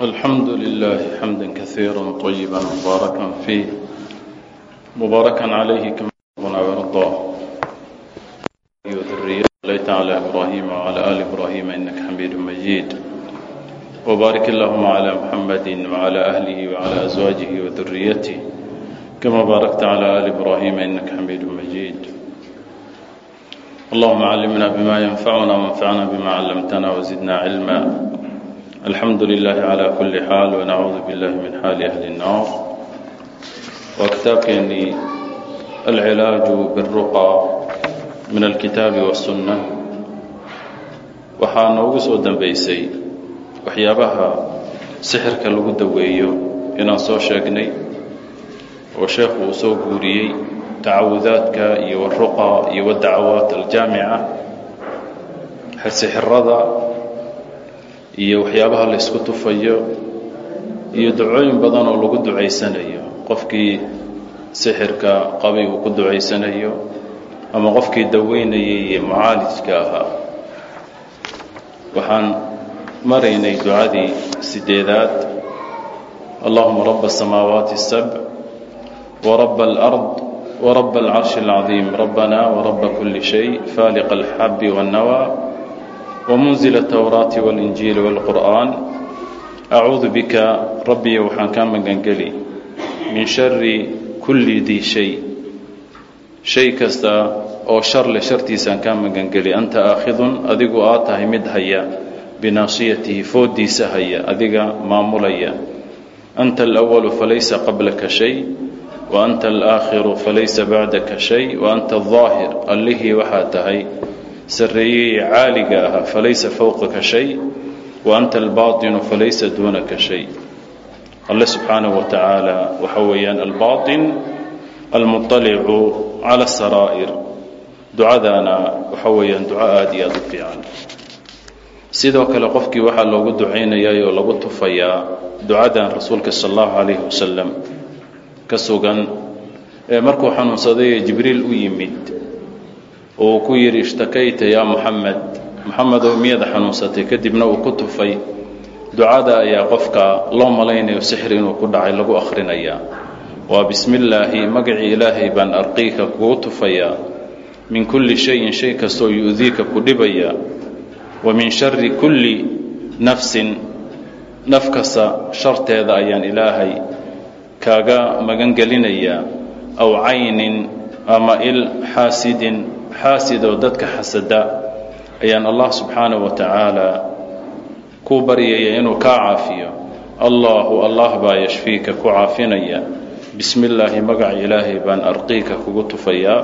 الحمد لله حمدا كثيرا طيبا مباركا فيه مباركا عليه كما ربنا ويرضاه وذرية على إبراهيم وعلى آل إبراهيم إنك حميد مجيد وبارك اللهم على محمد وعلى أهله وعلى أزواجه وذريته كما باركت على آل إبراهيم إنك حميد مجيد اللهم علمنا بما ينفعنا وانفعنا بما علمتنا وزدنا علما الحمد لله على كل حال ونعوذ بالله من حال أهل النار وكتابكني العلاج بالرقى من الكتاب والسنة waxaa noogu soo dambaysay waxyaabaha sixirka lagu daweeyo inaan soo sheegnay oo sheekhu uu soo guuriyey tacawudaadka iyo waruqa iyo wadacawaat aljaamica sixirada iyo waxyaabaha la ysku tufayo iyo ducooyin badan oo lagu ducaysanayo qofkii sixirka qabay uu ku ducaysanayo ama qofkii daweynayay iyo mucaalijka ahaa waxaan maraynay ducadii sideedaad allahuma raba الsamaawaati الsabc wraba اlأrض wraba اlcarshi الcaظiim rabana wraba kuli shay faaliq اlxabi wالnawى ومنزل التوراة والإنجيل والقرآن أعوذ بك ربي waxaan kaa magangeli min شhari kuli dii shay shay kasta oo shar leh shartiisaan kaa magangeli anta aakhidun adigu aad tahay mid haya binaasiyatihi foodiisa haya adiga maamulaya anta الأول falaysa qablaka shay وأnta الآakhiru falaysa bacdaka shay وأnta الظaahir allihii waxaa tahay sareeyey caaliga ahaa falaysa fowqaka shay wa anta albaطinu falaysa duunaka shay alle subxaanaه wa tacaala waxa weeyaan albaطin almuطalicu cala الsaraa'ir ducadaana waxa weeyaan duco aada iyo aada u fiican sidoo kale qofkii waxaa loogu ducaynayaa oo lagu tufayaa ducadan rasuulka sal اllahu calayhi wasalam ka sugan ee markuu xanuunsaday ee jibriil u yimid oo uu ku yidhi ishtakayta yaa muxamed moxamedow miyaad xanuunsatay kadibna uu ku tufay ducada ayaa qofka loo malaynayo sixir inuu ku dhacay lagu akhrinayaa waa bismi illaahi magacii ilaahay baan arqiika kugu tufayaa. Min kulli shayin shay kastooo yu'diika ku dhibaya. Wa min shari kulli nafsin naf kasta sharteeda ayaan ilaahay kaaga magangelinayaa aw caynin ama il xaasidin xaasid oo dadka xasada ayaan allah subxaanaه wa tacaala ku baryaya inuu kaa caafiyo. Allahu allah baa yashfiika ku caafinaya. Bismi illaahi magaca ilaahay baan arqiika kugu tufayaa.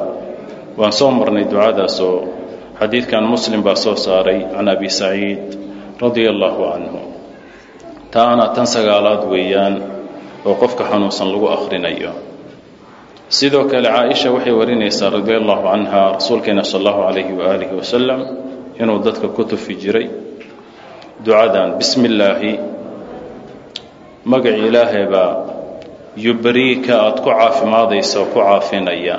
Waan soo marnay ducadaasoo xadiidkan muslim baa soo saaray can abi saciid radia allahu canhu. Taana tan sagaalaad weeyaan oo qofka xanuunsan lagu akhrinayo sidoo kale caaisha waxay warinaysaa radia allahu canha rasuulkeena sal allahu calayhi waaalihi wasalam inuu dadka ku tufi jiray ducadan bismi illaahi magaci ilaahay baa yubriika aada ku caafimaadaysa ku caafinaya.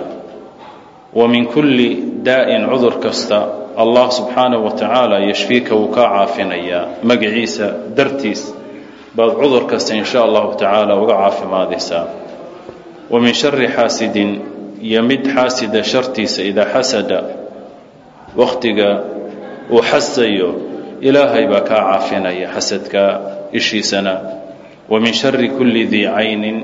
Wa min kulli daa'in cudur kasta allah subxaanahu wa tacaala yashfiika wuu kaa caafinayaa magaciisa dartiis baad cudur kasta in sha allahu tacaala uga caafimaadaysaa wa min shari xaasidin iyo mid xaasida shartiisa idaa xasada wakhtiga uu xasayo ilaahay baa kaa caafinaya xasadka ishiisana. Wa min shari kulli dii caynin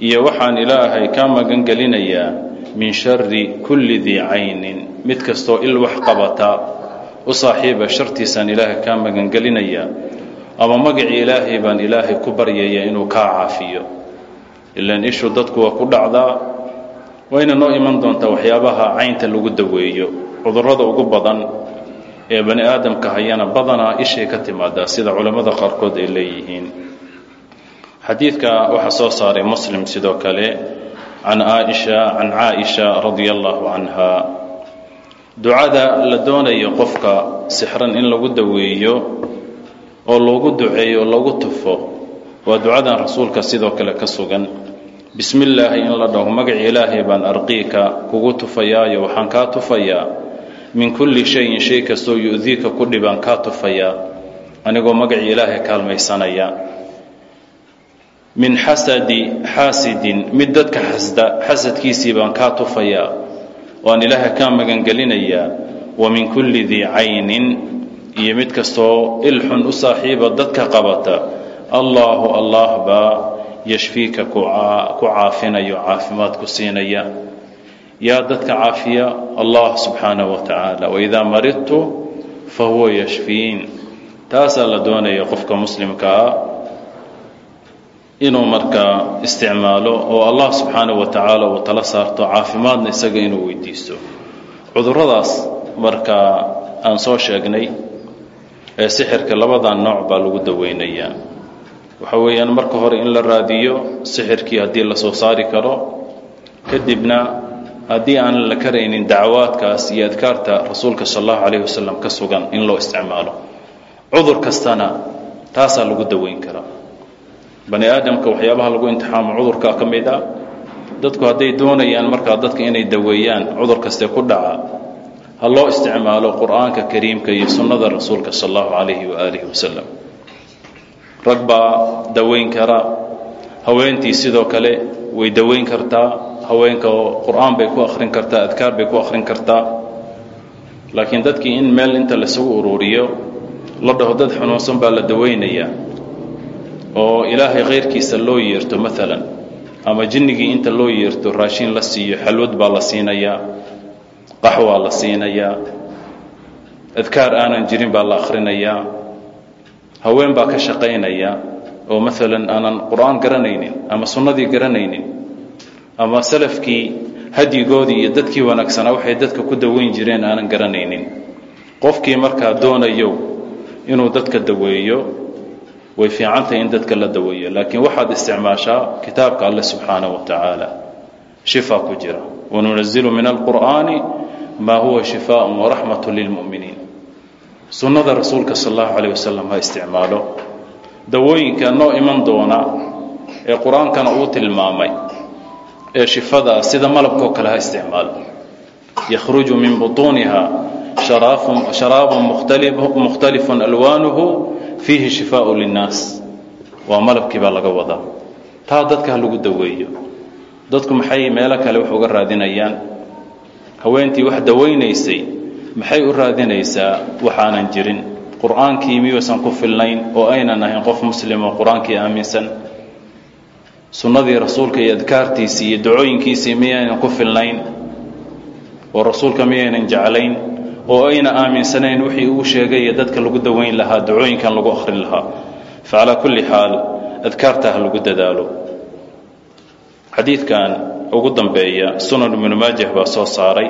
iyo waxaan ilaahay kaa magan gelinayaa min shari kulli dii caynin. Mid kastoo il wax qabata u saaxiiba shartiisaan ilaahay kaa magan gelinayaa ama magacii ilaahay baan ilaahay ku baryaya inuu kaa caafiyo ilaan ishu dadku waa ku dhacdaa wayna noo iman doontaa waxyaabaha caynta lagu daweeyo cudurrada ugu badan ee bani aadamka hayana badanaa ishay ka timaadaa sida culammada qaarkood ay leeyihiin. Xadiidka waxaa soo saaray muslim sidoo kale can aaisha can caaisha radia allahu canha ducada la doonayo qofka sixran in lagu daweeyo oo loogu duceeyo oo lagu tufo waa ducadan rasuulka sidoo kale ka sugan bismi illaahi in la dhaho magaci ilaahay baan arqiika kugu tufayaayo waxaan kaa tufayaa. Min kulli shayin shay kastoo yu'diika ku dhibaan kaa tufayaa. Anigoo magacii ilaahay kaalmaysanaya. Min xasadi xaasidin mid dadka xasda xasadkiisii baan kaa tufayaa. Waan ilaahay kaa magangelinayaa wa min kulli dii caynin iyo mid kastoo ilxun u saaxiiba dadka qabata. Allaahu allah baa yashfiika ku caafinayo caafimaad ku siinaya. Yaa dadka caafiya allah subxaanaه wa tacaala waidaa maridtu fahuwa yashfiin. Taasaa la doonaya qofka muslimka ah inuu markaa isticmaalo oo allah subxaanaه wa tacaala uu tala saarto caafimaadna isaga inuu weydiisto. Cuduradaas markaa aan soo sheegnay ee sixirka labadan nooc baa lagu daweynayaa waxa weeyaan marka hore in la raadiyo sixirkii haddii la soo saari karo kadibna haddii aan la karaynin dacwaadkaas iyo adkaarta rasuulka sal allahu calayh wasalam ka sugan in loo isticmaalo. Cudur kastana taasaa lagu daweyn karaa. Bani aadamka waxyaabaha lagu imtixaamo cudurka ka mid a dadku hadday doonayaan markaa dadka inay daweeyaan cudur kaste ku dhaca ha loo isticmaalo qur'aanka kariimka iyo sunnada rasuulka sal allahu calayhi waaalihi wasalam rag baa daweyn kara. Haweentii sidoo kale way daweyn kartaa. Haweenka qur'aan bay ku akhrin kartaa adkaar bay ku akhrin kartaa. Laakiin dadkii in meel inta laisugu ururiyo la dhaho dad xanuunsan baa la daweynayaa oo ilaahay khayrkiisa loo yeerto maalan ama jinnigii inta loo yeerto raashin la siiyo xalwad baa la siinayaa qaxwaa la siinayaa adkaar aanan jirin baa la akhrinayaa haween baa ka shaqaynaya oo maalan aanan qur'aan garanaynin ama sunnadii garanaynin ama salafkii hadyigoodii iyo dadkii wanaagsanaa waxay dadka ku daweyn jireen aanan garanaynin. Qofkii markaa doonayo inuu dadka daweeyo way fiicantahay in dadka la daweeyo. Laakiin waxaad isticmaashaa kitaabka alle subxaanaه wa tacaala shifa ku jira. Wanunazilu min alqur'aani maa huwa shifaaء waraxmat lilmu'miniin sunnada rasuulka sal allahu calayh wasalam ha isticmaalo. Dawooyinka noo iman doona ee qur'aankana uu tilmaamay ee shifadaa sida malabkoo kale ha isticmaalo yakhruju min butuuniha sharaabun mukhtalifun alwaanuhu fiihi shifaau linnaas. Waa malabkii baa laga wadaa. Taa dadka ha lagu daweeyo. Dadku maxay meelo kale wax uga raadinayaan? Haweentii wax dawaynaysay maxay u raadinaysaa waxaanan jirin? Qur'aankii miyuusan ku filnayn oo aynan ahayn qof muslim oo qur'aankii aaminsan? Sunnadii rasuulka iyo adkaartiisii iyo dacooyinkiisii miyaynan ku filnayn? Oo rasuulka miyaynan jeclayn? Oo ayna aaminsanayn wixii uu sheegay dadka lagu daweyn lahaa dacooyinkan lagu akhrin lahaa? Facalaa kulli xaal adkaarta ha lagu dadaalo. Xadiidkan ugu dambeeya sunan ibnu maajah baa soo saaray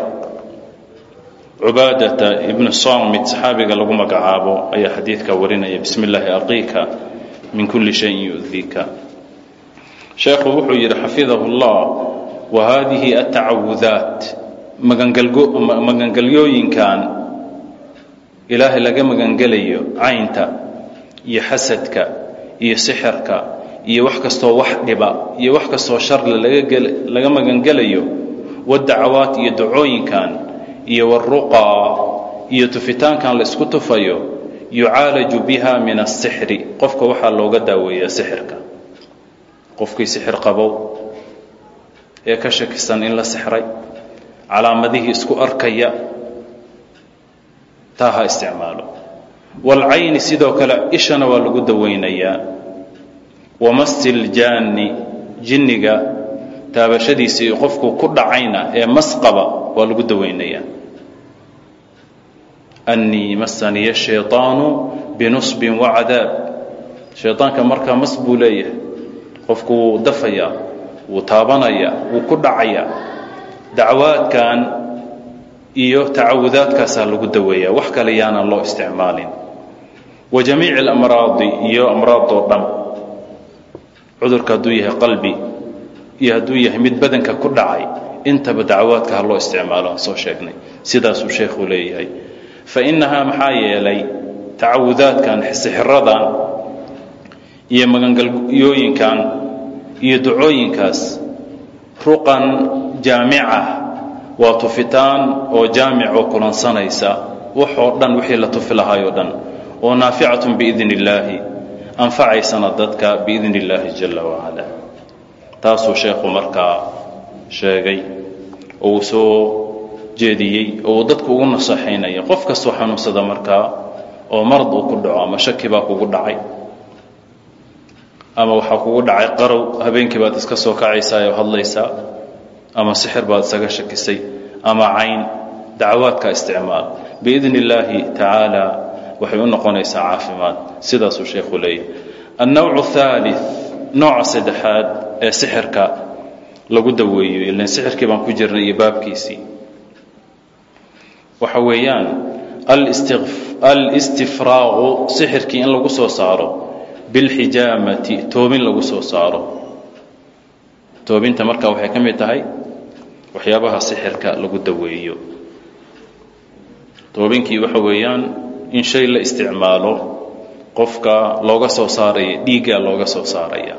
cubaadata ibnu somit saxaabiga lagu magacaabo ayaa xadiidka warinaya bismi illaahi aqiika min kulli shayin yu'diika sheekhu wuxuu yidhi xafidahu llah wa haadihi atacawudaat magangelyooyinkan ilaahay laga magangelayo caynta iyo xasadka iyo sixirka iyo wax kastoo wax dhiba iyo wax kastoo sharle laga magangelayo wadacawaat iyo dacooyinkan iyo waruqaa iyo tufitaankan la isku tufayo yucaalaju biha min asixri qofka waxaa looga daaweeyaa sixirka. Qofkii sixir qabow ee ka shakisan in la sixray calaamadihii isku arkaya taa ha isticmaalo. Walcayni sidoo kale ishana waa lagu daweynayaa. Wamastiljaani jinniga taabashadiisii qofku ku dhacayna ee masqaba waa lagu daweynayaa annii masaniya shayطaanu binusbin wacadaab shayطaanka markaa mas buu leeyahay qofku wuu dafayaa wuu taabanayaa wuu ku dhacayaa dacwaadkan lagu daweeyaa wax kale yaanan loo isticmaalin wa jamiici alamraadi iyo amraadoo dhan cudurka hadduu yahay qalbi iyo hadduu yahay mid badanka ku dhacay intaba dacwaadka ha loo isticmaalo aan soo sheegnay sidaasuu sheekhu leeyahay fa innahaa maxaa yeelay tacawudaadkan sixiradan iyo magangelyooyinkan iyo ducooyinkaas. Ruqan jaamica waa tufitaan oo jaamic oo kulansanaysa. Waxoo dhan wixii la tufi lahaayoo dhan. Oo naaficatun biidn illaahi anfacaysana dadka biidn illaahi jala wacala taasuu sheekhu markaa sheegay. Oo uu soo jeediyey oo dadku ugu nasaxaynaya. Qof kastoo xanuunsada markaa oo marad uu ku dhaco ama shaki baa kugu dhacay ama waxaa kugu dhacay qarow habeenkii baad iska soo kacaysaa oo hadlaysaa ama sixir baad isaga shakisay ama cayn dacwaadka isticmaal. Biidn illaahi tacaala waxay u noqonaysaa caafimaad. Sidaasuu sheekhu leeyahy annowcu thalith nooca saddexaad ee sixirka lagu daweeyo. Ilan sixirkii baan ku jirnay iyo baabkiisii waxa weeyaan alistifraaqu sixirkii in lagu soo saaro bilxijaamati toobin lagu soo saaro. Toobinta marka waxay ka mid tahay waxyaabaha sixirka lagu daweeyo. Toobinkii waxa weeyaan in shay la isticmaalo qofka looga soo saaraya dhiiggaa looga soo saaraya.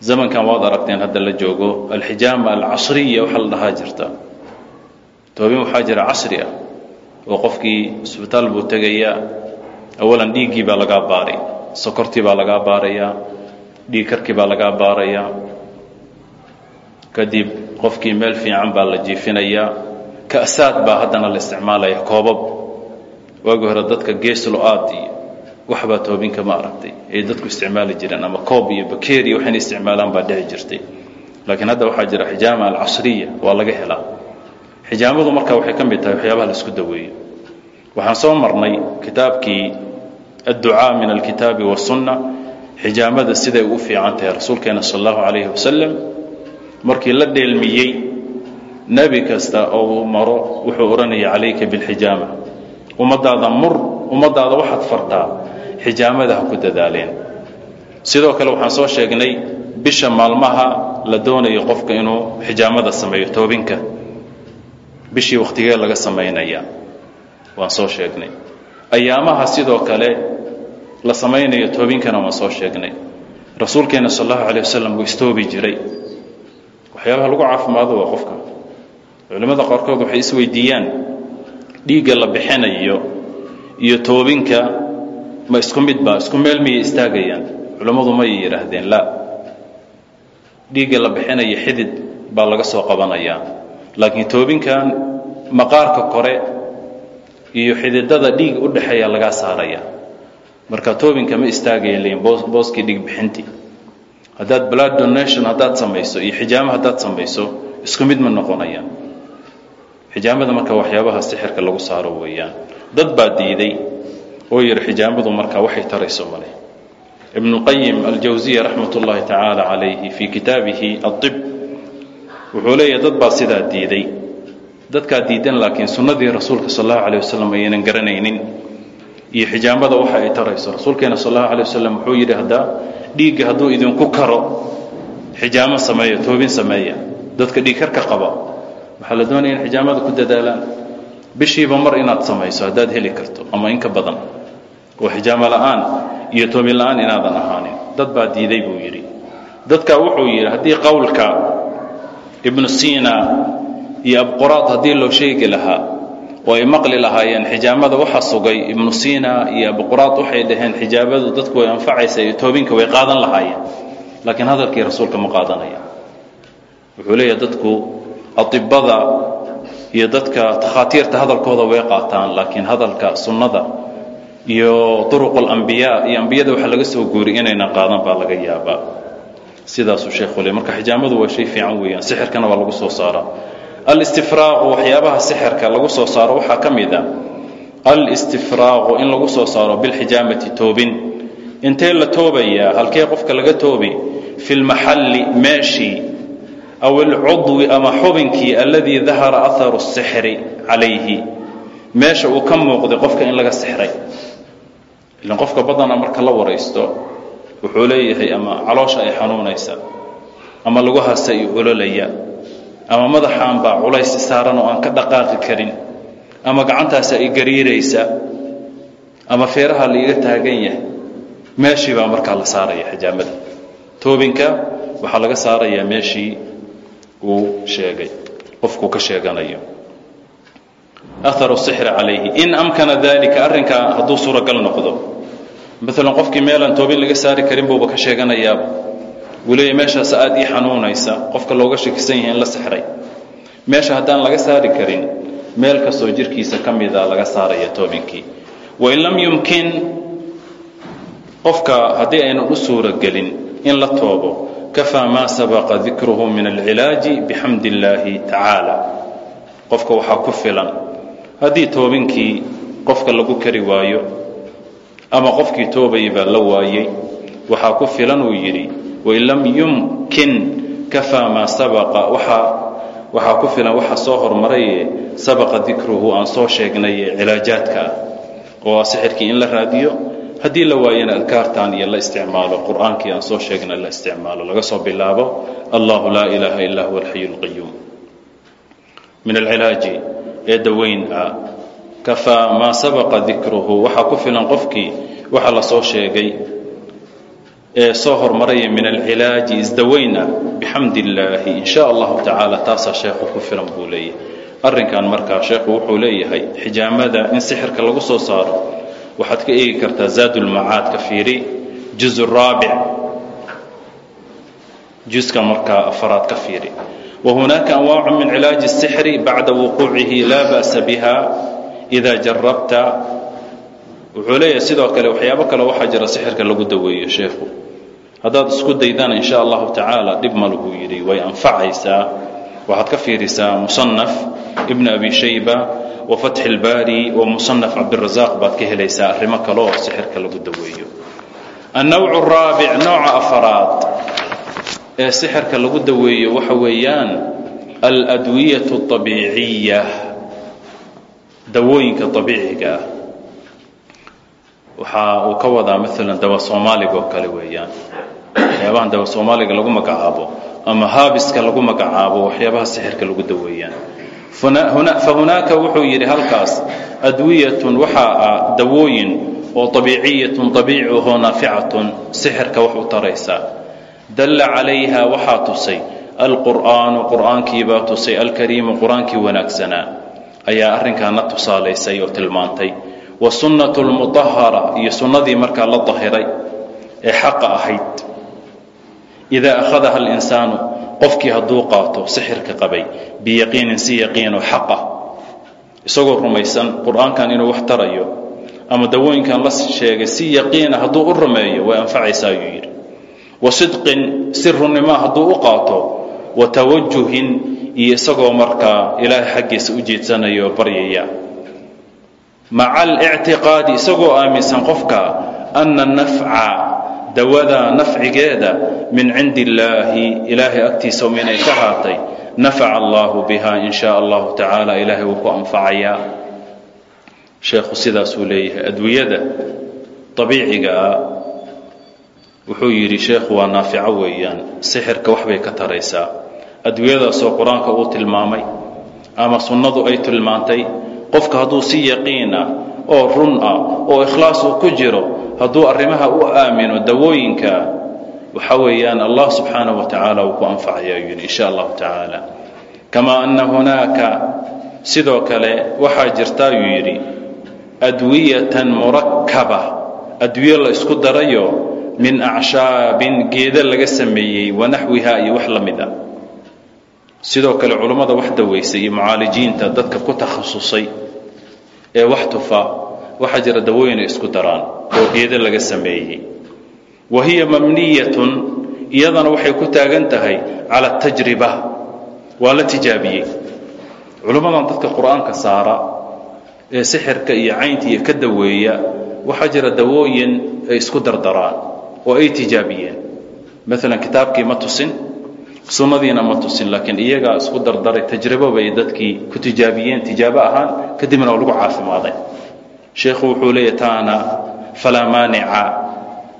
Zamankan waad aragteen hadda la joogo alxijaama alcashriya waxa la dhahaa jirta. Toobin waxaa jira casri ah oo qofkii isbitaal buu tegayaa awalan dhiiggii baa lagaa baaray sokortii baa lagaa baarayaa dhiig karkii baa lagaa baarayaa kadib qofkii meel fiican baa la jiifinayaa ka'saad baa haddana la isticmaalaya koobab. Waagii hore dadka geeslo-aad iyo waxbaa toobinka ma aragtay ay dadku isticmaali jireen ama koob iyo bakeria waxayna isticmaalaan baa dhici jirtay. Laakiin hadda waxaa jira xijaama alcasriya waa laga helaa xijaamadu marka waxay ka mid tahay waxyaabaha la isku daweeyo. Waxaan soo marnay kitaabkii adducaa min alkitaabi wasunna xijaamada siday ugu fiican tahay rasuulkeena sal allahu calayhi wasalam markii la dheelmiyey nebi kasta oo uu maro wuxuu odhanaya calayka bilxijaama. Ummadaada mur ummaddaada waxaad fartaa xijaamada ha ku dadaaleen. Sidoo kale waxaan soo sheegnay bisha maalmaha la doonayo qofka inuu xijaamada sameeyo toobinka bishii wakhtigee laga samaynaya. Waan soo sheegnay. Ayaamaha sidoo kale la samaynayo toobinkana waan soo sheegnay. Rasuulkeena sal allahu alay wasalam wuu istoobi jiray. Waxyaabaha lagu caafimaado waa qofka. Culimmada qaarkood waxay isweydiiyaan dhiigga la bixinayo iyo toobinka ma isku midba isku meel miyay istaagayaan? Culimmadu may yidhaahdeen la dhiigga la bixinayo xidid baa laga soo qabanayaa laakiin toobinkan maqaarka kore iyo xididada dhiig u dhexeeya lagaa saaraya. Marka toobinka ma istaagaya leyin booskii dhiig bixintii haddaad blood donation haddaad samayso iyo xijaamo haddaad samayso isku mid ma noqonayaan. Xijaamada marka waxyaabaha sixirka lagu saaro weeyaan. Dad baa diiday oo yidhi xijaamadu marka waxay tarayso male ibnuqayim aljawsiya raxmat ullaahi tacaala calayhi fii kitaabihi aib wuxuu leeyahay dad baa sidaa diiday. Dadkaa diidan laakiin sunnadii rasuulka sal allahu alay wasalam ayaynan garanaynin. Iyo xijaamada waxa ay tarayso rasuulkeena sal allahu alay wasalam wuxuu yidhi haddaa dhiigga hadduu idinku karo xijaamo sameeya toobin sameeya dadka dhiig karka qaba waxaa la doonaya in xijaamada ku dadaalaan. Bishiiba mar inaad samayso haddaad heli karto ama in ka badan oo xijaamo la'aan iyo toobin la'aan inaadan ahaanin. Dad baa diiday buu yidhi. Dadkaa wuxuu yidhi haddii qowlka ibnu siina iyo abquraad haddii loo sheegi lahaa oo ay maqli lahaayeen. Xijaamada waxa sugay ibnu siina iyo abquraad waxay dhaheen xijaabadu dadku way anfacaysa iyo toobinka way qaadan lahaayeen. Laakiin hadalkii rasuulka ma qaadanaya. Wuxuu leeyahay dadku adibada iyo dadka takhaatiirta hadalkooda way qaataan laakiin hadalka sunnada iyo duruq alambiyaa iyo ambiyada waxa laga soo guuriy inaynan qaadan baa laga yaabaa sidaasuu sheekhu le marka xijaamadu waa shay fiican weeyaan sixirkana waa lagu soo saaraa alistifraaqu waxyaabaha sixirka lagu soo saaro waxaa ka mid a alistifraaqu in lagu soo saaro bilxijaamati toobin. Intee la toobayaa? Halkee qofka laga toobi? Fi lmaxalli meeshii aw alcudwi ama xubinkii alladii dahara aharu sixri calayhi. Meesha uu ka muuqday qofka in laga sixray. Ilan qofka badana marka la waraysto wuxuu leeyahay ama caloosha ay xanuunaysa ama lagu hasta i ololaya ama madaxaan baa culays saaran oo aan ka dhaqaaqi karin ama gacantaasi ay gariiraysa ama feeraha laiga taagan yahay meeshii baa markaa la saaraya xijaamada. Toobinka waxaa laga saarayaa meeshii uu sheegay qofkuu ka sheeganayo. Aharu sixri calayhi in amkana dalika arrinkaa hadduu suuragal noqdo maalan qofkii meelaan toobin laga saari karin buuba ka sheeganayaaba wuu leeya meeshaas aada ii xanuunaysa. Qofka looga shakisan yahay in la sixray meesha haddaan laga saari karin meel kastoo jirkiisa ka mida laga saaraya toobinkii. Wain lam yumkin qofka haddii aynan u suuragelin in la toobo kafaa maa sabaqa dikruhu min alcilaaji bixamdi illaahi tacaala qofka waxaa ku filan. Haddii toobinkii qofka lagu kari waayo ama qofkii toobayay baa la waayey. Waxaa ku filan uu yidhi wain lam yumkin kafaa maa sabaqa. Waxaa ku filan waxa soo hormaraye sabaqa dikruhu aan soo sheegnay cilaajaadka ah oo sixirkii in la raadiyo. Haddii la waayana adkaartan iyo la isticmaalo qur'aankii aan soo sheegnay la isticmaalo laga soo bilaabo allahu laa ilaaha illaa huwa alxayu اlqayuum min alcilaaji ee daweyn ah kafaa maa sabaqa dikruhu waxaa ku filan qofkii waxa la soo sheegay ee soo hormaraya min alcilaaji isdaweyna bixamdi illaahi in sha allahu tacaala taasaa sheekhu ku filan buu leeyahay arrinkan markaa sheekhu wuxuu leeyahay xijaamada in sixirka lagu soo saaro waxaad ka eegi kartaa zaadulmacaadka fiiri juz raabic juska markaa afaraad ka fiiri. Wahunaaka anwaacu min cilaaji الsixri bacda wuquucihi laa ba'sa biha ida jarabta wuxuu leeyahay sidoo kale waxyaabo kale waxaa jira sixirka lagu daweeyo sheekhu haddaad isku daydana in sha allahu tacaala dhib ma lagu yidhi way anfacaysaa waxaad ka fiirisaa musanaf ibn abi shayba wa fatxi اlbaari wa musanaf cabdirazaaq baad ka helaysaa arrimo kale oo sixirka lagu daweeyo annowc raabic nooca afaraad ee sixirka lagu daweeyo waxa weeyaan aladwiyaة الطabiiciya dawooyinka abiiciga ah. Waxa uu ka wadaa maalan dawa soomaaliga oo kale weeyaan. Waxyaabahan dawa soomaaliga lagu magacaabo ama haabiska lagu magacaabo waxyaabaha sixirka lagu daweeyaan. Fahunaaka wuxuu yidhi halkaas adwiyatun waxaa ah dawooyin oo abiiciyatun abiici ahoo naaficatun sixirka wax u taraysa. Dalla calayha waxaa tusay alqur'aanu qur'aankiibaa tusay alkariimu qur'aankii wanaagsanaa ayaa arrinkaana tusaalaysay oo tilmaantay. Wasunnatu lmutahara iyo sunnadii markaa la dahiray ee xaqa ahayd. Idaa akhadaha alinsaanu qofkii hadduu qaato sixirka qabay biyaqiinin si yaqiinoo xaqah isagoo rumaysan qur'aankan inuu wax tarayo ama dawooyinkan la sheegay si yaqiina hadduu u rumeeyo way anfacaysaa ayuu yidhi. Wa sidqin si runnimaa hadduu u qaato wa tawajuhin iyo isagoo markaa ilaahay xaggiisa u jeedsanaya oo baryaya. Maca alictiqaadi isagoo aaminsan qofka anna nafca dawada nafcigeeda min cindi illaahi ilaahay agtiisa inay ka haatay nafaca allahu biha in shaa allahu tacaala ilaahay wuu ku anfacayaa. Sheekhu sidaasuu leeyahay adwiyada abiiciga ah wuxuu yidhi sheekhu waa naafico weeyaan sixirka waxbay ka taraysaa adwiyadaasoo qur'aanka uu tilmaamay ama sunnadu ay tilmaantay qofka hadduu si yaqiin ah oo run ah oo ikhlaas uu ku jiro hadduu arrimaha u aamino dawooyinka waxa weeyaan allah subxaanaه wa tacaala uu ku anfacaya ayuu yidhi in sha allahu tacaala. Kamaa ana hunaaka sidoo kale waxaa jirta ayuu yidhi adwiyatan murakaba adwiyo la isku darayo min acshaabin geeda laga sameeyey wanaxwiha iyo wax la mid ah sidoo kale culummada wax dawaysay iyo mucaalijiinta dadka ku takhasusay ee wax tufa waxaa jira dawooyin ay isku daraan oo geeda laga sameeyey. Wa hiya mabniyatun iyadana waxay ku taagan tahay cala tajriba waa la tijaabiyey. Culimmadan dadka qur'aanka saara ee sixirka iyo caynta iyo ka daweeya waxaa jira dawooyin ay isku dardaraan oo ay tijaabiyeen. Maalan kitaabkii ma tusin sunnadiina ma tusin laakiin iyagaa isku dardaray tajribo bay dadkii ku tijaabiyeen tijaabo ahaan kadibna oo lagu caafimaaday sheekhu wuxuu leeyahy taana falaa maanica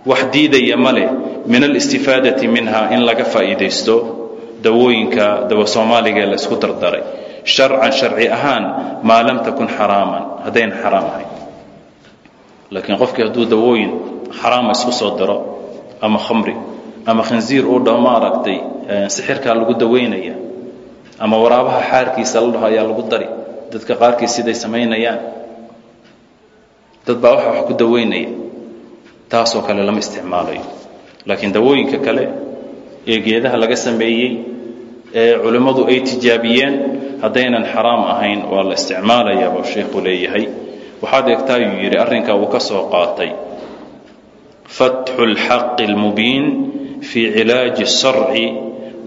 wax diidaya ma leh min alistifaadati minha in laga faa'iidaysto dawooyinka dawa soomaaligaee la isku dardaray. Sharcan sharci ahaan maa lam takun xaraaman haddayna xaraam ahayn laakiin qofkii hadduu dawooyin xaraama isku soo daro ama khamri ama khinziir uu dhaho ma aragtay sixirkaa lagu dawaynaya ama waraabaha xaarkiisa la dhaho ayaa lagu dari dadka qaarkiis siday samaynayaan. Dad baa waxa wax ku dawaynaya taasoo kale lama isticmaalayo. Laakiin dawooyinka kale ee geedaha laga sameeyey ee culimmadu ay tijaabiyeen haddaynan xaraam ahayn waa la isticmaalayaa buu sheikhu leeyahay. Waxaad eegtaa yuu yidhi arrinkaa uu ka soo qaatay. Fatxu اlxaqi اlmubiin fii cilaaji sarci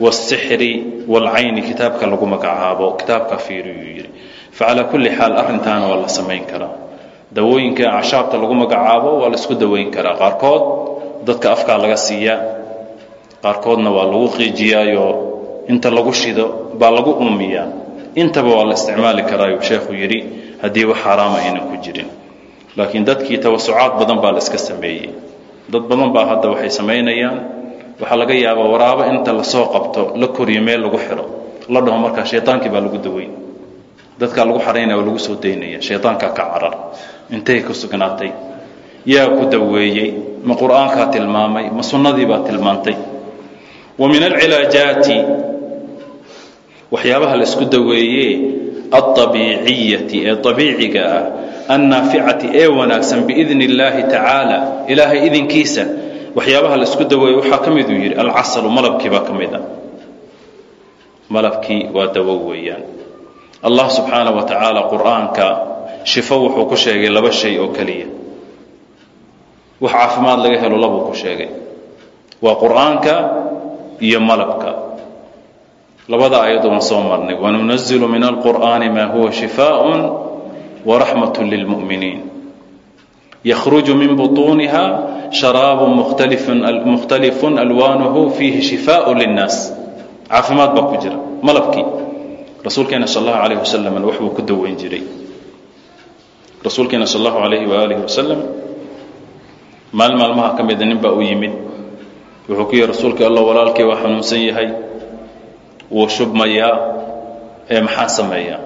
wasixri walcayni kitaabka lagu magacaabo kitaabka fiiriyuu yidhi. Facalaa kulli xaal arintaana waa la samayn karaa. Dawooyinka acshaabta lagu magacaabo waa la isku karaa. Qaarkood dadka afkaa laga siiyaa qaarkoodna waa lagu qiijiyaayo inta lagu shido baa lagu uumiyaa intaba waa la isticmaali karaayuu sheekhu yidhi haddii wax xaaraama aynan ku jirin. Laakiin dadkii tawasucaad badan baa la iska sameeyey. Dad badan baa hadda waxay samaynayaan waxaa laga yaabaa waraabo inta la soo qabto la koriyo meel lagu xidho la dhaho markaa shaytaankii baa lagu daweyn dadkaa lagu xaraynaya waa lagu soo daynaya shaytaankaa ka carar. Intay ku sugnaatay yaa ku daweeyey ma qur'aankaa tilmaamay ma sunnadii baa tilmaantay. Wa min alcilaajaati waxyaabaha la isku daweeye alطabiiciyati ee abiiciga ah annaaficati ee wanaagsan biidni اllaahi tacaala ilaahay idinkiisa waxyaabaha la isku daweeye waxaa ka miduu yidhi alcasalu malabkii baa ka mid a malabkii waa dawo weeyaan. Allah subxaana wa tacaala qur'aanka shifo wuxuu ku sheegay laba shay oo keliya. Wax caafimaad laga helo labuu ku sheegay. Waa qur'aanka iyo malabka. Labada ayado waan soo marnay. Wanunazilu min alqur'aani maa huwa shifaaء waraxmat lilmu'miniin yakhruju min buطuuniha sharaabu mukhtalifun alwaanuhu fiihi shifaaء linnaas caafimaad baa ku jira malabkii rasuulkeena sal allahu alayh wasalamna waxbuu ku daweyn jiray rasuulkeena sal allahu alayhi waaalih wasalam maalin maalmaha ka mida nin baa u yimid wuxuu ku yihi rasuulkii allah walaalkii waa xanuunsan yahay wuu shubmayaa ee maxaan sameeyaa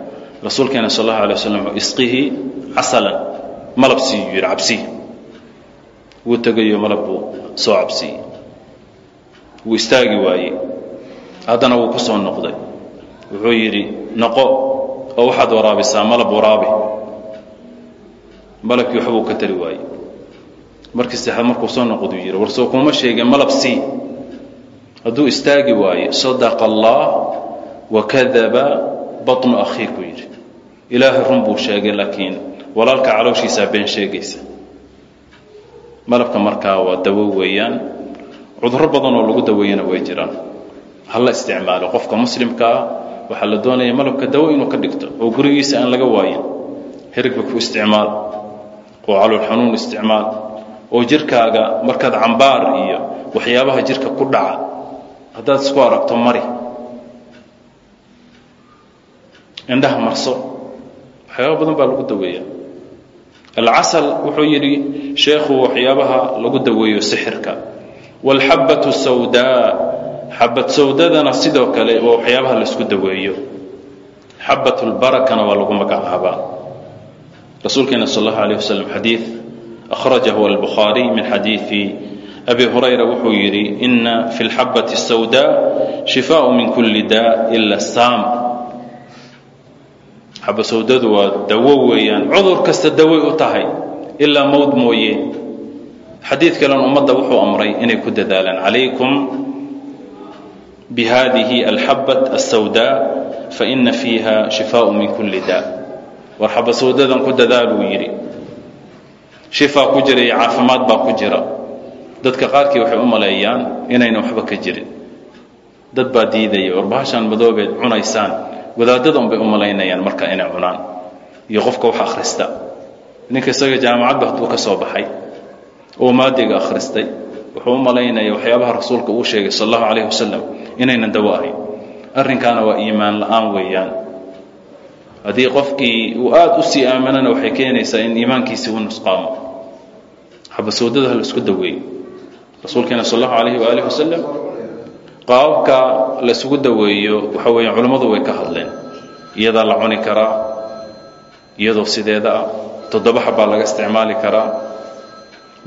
rasuulkeena sal allahu alay wasalam isqihi casalan malab siiyuu yidhi cabsiy wuu tegayo malab buu soo cabsiiyey wuu istaagi waayey. Haddana wuu ku soo noqday. Wuxuu yidhi noqo oo waxaad waraabisaa malab waraabi. Malabkii waxbuu ka tari waayey. Markii saxaad markuu soo noqduu yidhi warsoo kuma sheegin malab sii. Hadduu istaagi waayo sadaqa allah wakadaba baطnu akhiik buu yidhi. Ilaahay run buu sheegay laakiin walaalka calooshiisaa been sheegaysa. Malabka markaa waa dawo weeyaan. Cudurro badan oo lagu daweeyana way jiraan. Hala isticmaalo. Qofka muslimka ah waxaa la doonaya malabka dawo inuu ka dhigto oo gurigiisa aan laga waayin. Herigba ku isticmaal. Oo calool xanuun isticmaal. Oo jirkaaga markaad cambaar iyo waxyaabaha jirka ku dhaca haddaad isku aragto mari indhaha marso waxyaaba badan baa lagu daweeya alcasal wuxuu yidhi sheekhu waxyaabaha lagu daweeyo sixirka wاlxabaة sawdaa xabad sawdadana sidoo kale waa waxyaabaha la isku daweeyo xabaة اlbarakana waa lagu magacaabaa rasuulkeena sal اllahu alيه waslm xadiid akhrajahu albukhaariي min xadiiثi abi hurayra wuxuu yidhi ina fi اlxabaةi الsawdaa shifaaء min kuli da ila saam xabasowdadu waa dawo weeyaan. Cudur kasta daway u tahay ilaa mowd mooye. Xadiid kalen ummadda wuxuu amray inay ku dadaalaan. Calaykum bi alxabat asawdaa faina fiiha shifaau min kulli daa war xabasowdadan ku dadaaluu yidhi. Shifaa ku jira iyo caafimaad baa ku jira. Dadka qaarkii waxay u maleeyaan inayna waxba ka jirin. Dad baa diidaya war bahashaan madoobeed cunaysaan wadaadada unbay u malaynayaan marka inay cunaan. Iyo qofka wax akhrista. Ninka isaga jaamacadba hadduu ka soo baxay oo maadiga akhristay wuxuu u malaynaya waxyaabaha rasuulka uu sheegay sal allahu calayh wasalam inaynan dawo ahayn. Arrinkaana waa iimaan la'aan weeyaan. Haddii qofkii uu aada u sii aaminana waxay keenaysaa in iimaankiisii u nusqaamo. Xabasawdada ha la isku daweeyo rasuulkeena sal allahu calayhi waaalih wasalam qaababka la isugu daweeyo waxa weeyaan culammadu way ka hadleen. Iyadaa la cuni karaa iyadoo sideeda ah. Toddoba xabbaa laga isticmaali karaa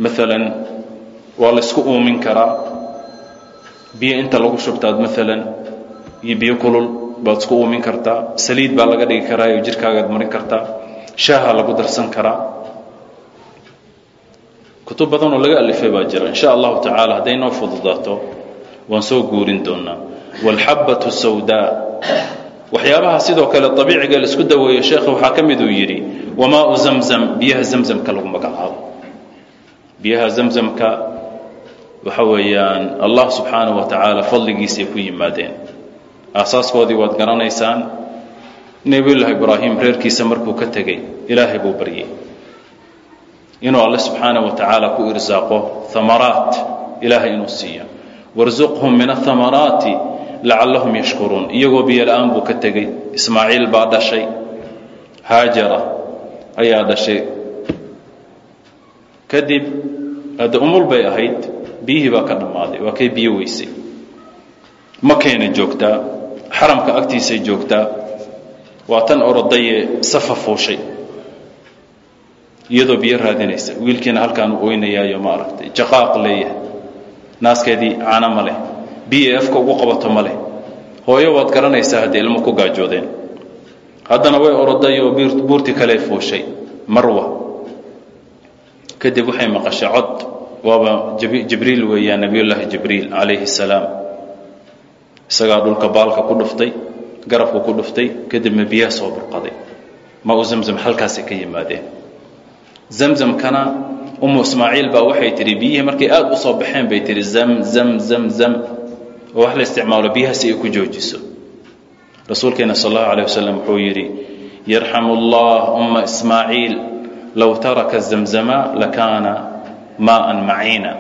maalan waa la isku uumin karaa biyo inta lagu shubtaad maalan iyo biyo kulul baad isku uumin kartaa saliid baa laga dhigi karaa iyo jirkaagaad marin kartaa shaaha lagu darsan karaa kutub badan oo laga alifay baa jira in sha allahu tacaala hadday noo fududaato waan soo guurin doonaa waalxabbatu sawdaa waxyaabaha sidoo kale abiiciga la isku daweeyo sheekha waxaa ka mid uu yidhi wamaau zamzam biyaha zamzamka lagu magacaabo. Biyaha zamzamka waxa weeyaan allah subxaanahu wa tacaala fadligiisay ku yimaadeen. Aasaaskoodii waad garanaysaan nebiyullaahi ibraahim reerkiisa markuu ka tegey ilaahay buu baryey inuu alle subxaanahu wa tacaala ku irsaaqo amaraat ilaahay inuu siiyo warsuqhum min ahamaraati lacallahum yashkuruun iyagoo biyo la'aan buu ka tegey. Ismaaciil baa dhashay. Haajara ayaa dhashay. Kadib hadde umul bay ahayd. Biyihii baa ka dhammaaday. Waa kay biyo weysay. Makayna joogtaa xaramka agtiisay joogtaa waa tan orodaye safa fuushay. Iyadoo biyo raadinaysa. Wiilkiina halkaan u oynayaayo ma aragtay jaqaaq leeyahay naaskeedii caano ma leh biyo afka ugu qabato ma leh. Hooyo waad garanaysaa haddii ilmo ku gaajoodeen. Haddana way oroday oo buurtii kale fuushay. Marwa. Kadib waxay maqashay cod. Waaba jibriil weeyaan nebiyullaahi jibriil calayhi salaam. Isagaa dhulka baalka ku dhuftay garabka ku dhuftay kadibna biyaha soo burqaday. Ma u zamzam halkaasay ka yimaadeen. Zamzamkana umu ismaaciil baa waxay tidhi biyihii markay aada u soo baxeen bay tihi zam zam zam zam. Oo wax la isticmaalo biyaha ay ku joojiso. Rasuulkeena sal allahu alayh wasalam wuxuu yidhi yarxamu allah umma ismaaciil low taraka zamzama lakaana maaan maciina.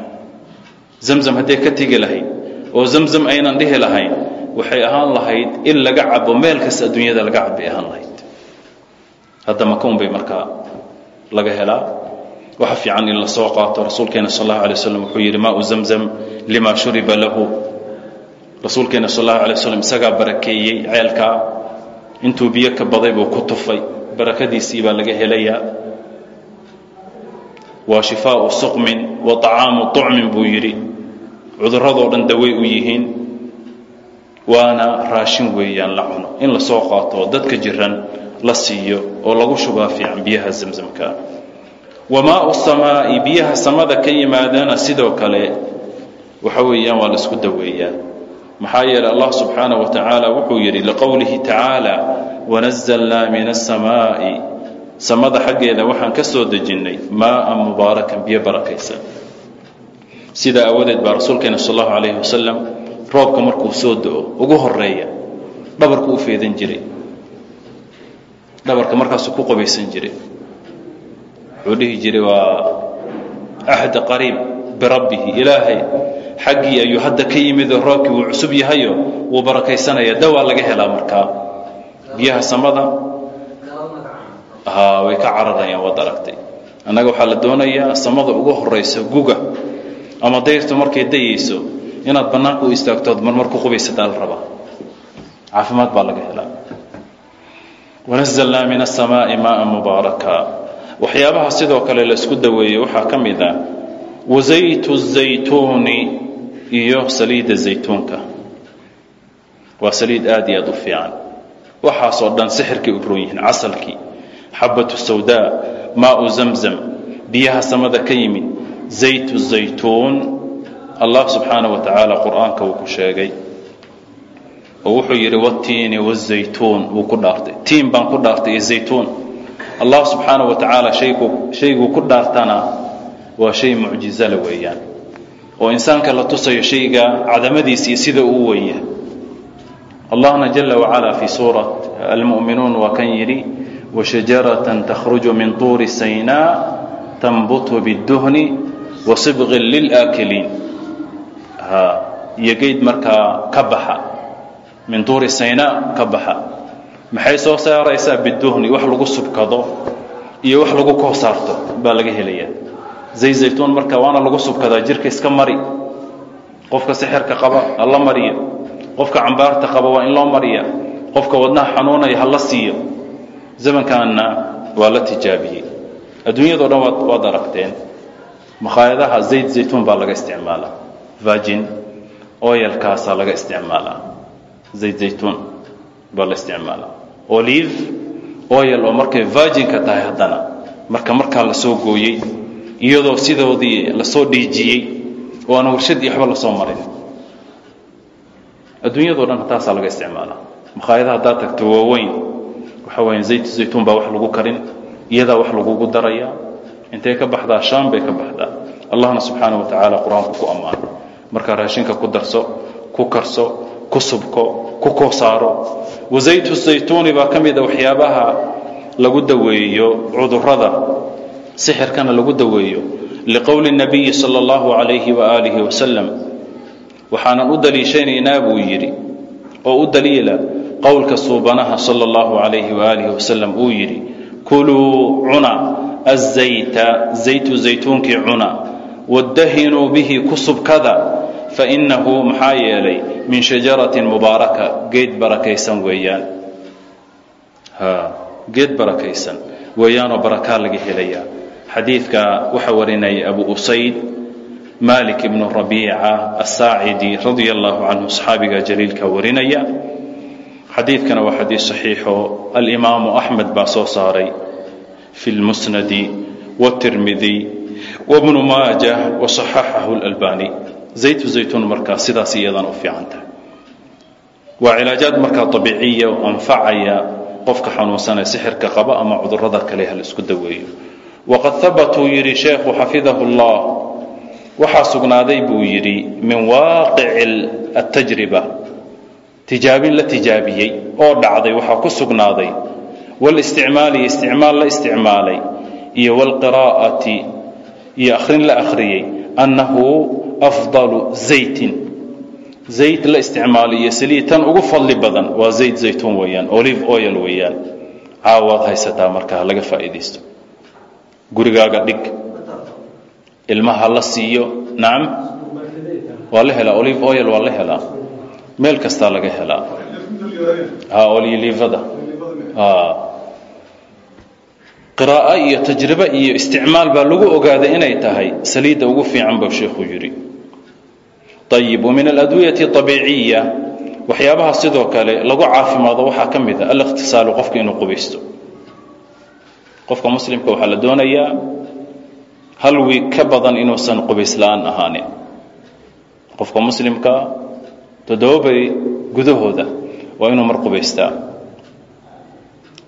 Zamzam hadday ka tegi lahayd oo zamzam aynan dhihi lahayn waxay ahaan lahayd in laga cabo meel kasta adduunyada laga cabbay ahaan lahayd. Hadda makuun bay markaa laga helaa waxa fiican in la soo qaato. Rasuulkeena sal allahu alay waslam wuxuu yidhi maau zamzam lima shuriba lahu. Rasuulkeena sal allahu alay waslam isagaa barakeeyey ceelkaa intuu biyo ka baday buu ku tufay. Barakadiisii baa laga helayaa. Waa shifaau suqmin wa طacaamu طucmin buu yidhi. Cuduradoo dhan daway u yihiin. Waana raashin weeyaan la cuno. In la soo qaato dadka jiran la siiyo oo lagu shubaa fiican biyaha zamzamka wamaau samaa'i biyaha samada ka yimaadana sidoo kale waxa weeyaan waa la isku daweeyaa. Maxaa yeelay allah subxaanaه wa tacaala wuxuu yidhi liqowlihi tacaala wanazalnaa min aلsamaa'i samada xaggeeda waxaan ka soo dejinnay maaan mubaarakan biyo barakaysan. Sidaa aawadeed baa rasuulkeena sal allahu alayhi wasalam roobka markuu soo do-o ugu horreeya dhabarku u feedan jiray. Dhabarka markaasuu ku qabaysan jiray wuxuu dhihi jiray waa axda qariib birabbihi ilaahay xaggii ayuu hadda ka yimidoo roobkii wuu cusub yahayo wuu barakaysanaya dawaa laga helaa markaa biyaha samada. Way ka cararayaan waad aragtay. Annaga waxaa la doonayaa samada ugu horaysa guga ama dayrtu markay dayayso inaad bannaanka u istaagtood marmar ku qubaysataa la rabaa. Caafimaad baa laga helaa. Wanazalnaa min asamaa'i maaa mubaaraka waxyaabaha sidoo kale la isku daweeyey waxaa ka mid ah wasaytu zaytuuni iyo saliidda zaytuunka. Waa saliid aad iyo aad u fiican. Waxaasoo dhan sixirkay u roon yihiin casalkii. Xabatu sawdaa maau zamzam biyaha samada ka yimid zaytu zaytuun. Allah subxaana wa tacaala qur'aanka wuu ku sheegay. Oo wuxuu yidhi watiini wazaytuun wuu ku dhaartay. Tiin baan ku dhaartay iyo zaytuun allah subxaana wa tacaala haygu shayguu ku dhaartana waa shay mucjizala weeyaan. Oo insaanka la tusayo shayga cadamadiisa iyo sida uu wenya allahna jala wacala fii suurat almu'minuun waa kan yidhi washajaratan takhruju min tuuri saynaa tanbutu biduhni wasibqin lilaakiliin. Iyo geyd markaa ka baxa. Min tuuri saynaa ka baxa maxay soo saaraysaa biduhni wax lagu subkado iyo wax lagu koo saarto baa laga helayaa. Zay zaytuun marka waana lagu subkadaa jirka iska mari. Qofka sixirka qaba ha mariyo. Qofka cambaarta qaba waa in loo mariya qofka wadnaha xanuunaya ha la siiyo. Zamankaanna waa la tijaabiyey. Adduunyado dhan waad waad aragteen makhaayadaha zayd zaytuun baa laga isticmaalaa. Virgin oyalkaasaa laga isticmaalaa. Zayd zaytuun baa la isticmaalaa olive oyal oo markay virginka tahay haddana. Marka markaa la gooyey iyadoo sidoodii la soo dhiijiyey oo aan warshadii waxba la soo marin. Adduunyadao dhan taasaa laga isticmaalaa. Makhaayadaha haddaad tagto waaweyn waxa weya zayt zaytuun baa wax lagu karin iyadaa wax lagugu daraya intay ka baxdaa shaam bay ka baxdaa. Allahna subxaana wa tacaala qur'aanku ku ammaano markaa raashinka ku darso ku karso ku subko ku koosaaro wazaytu zaytuuni baa ka mida waxyaabaha lagu daweeyo cudurrada sixirkana lagu daweeyo liqowli nabiyi sala allahu calayhi waaalihi wasalam waxaanan u daliishanaynaa buu yidhi oo u daliila qowlka suubanaha sala allahu calayhi waaalihi wasalam uu yidhi kuluu cuna azayta zaytu zaytuunkii cuna wadahinuu bihi ku subkada fainahu maxaa yeelay min shajaratin mubaaraka geed barakaysan weeyaan geed barakaysan weeyaanoo barakaa laga helayaa xadiidka waxaa warinaya abu usayd malik ibnu rabiica asaacidi radia allahu canhu saxaabiga jaliilka warinaya xadiidkana waa xadiid saxiixo alimaamu axmed baa soo saaray fi lmusnadi wاtirmidi wbnu maaja waصaxaxahu اlalbani zaytu zaytuun markaa sidaas iyadan u fiican tahay waa cilaajaad markaa abiiciya oo anfacaya qofka xanuunsanee sixirka qaba ama cudurada kale hal isku daweeyo waqad habatuu yidhi sheekhu xafidahu اllah waxaa sugnaaday buu yidhi min waaqici atajriba tijaabin la tijaabiyey oo dhacday waxaa ku sugnaaday wاlisticmaali isticmaal la isticmaalay iyo wاlqiraa'ati iyo akhrin la akhriyey annahu afdalu zaytin. Zayt la isticmaalay iyo saliid tan ugu fadli badan waa zayt zaytuun weeyaan olive oil weeyaan. Caawaad haysataa marka ha faa'iidaysto. Gurigaaga dhig. Ilmaha la siiyo nacam waa la helaa olive oil waa la helaa. Meel kastaa laga helaa. Ha olilivada qiraa'o iyo tajribe iyo isticmaal baa lagu ogaaday inay tahay saliidda ugu fiican buu sheekhu yidhi ayib wamin aladwiyati abiiciya waxyaabaha sidoo kale lagu caafimaado waxaa ka mid a alikhtisaalu qofka inuu qubaysto qofka muslimka waxaa la doonayaa hal wiig ka badan inuusan qubays la'aan ahaanin qofka muslimka toddoba beri gudahooda waa inuu mar qubaystaa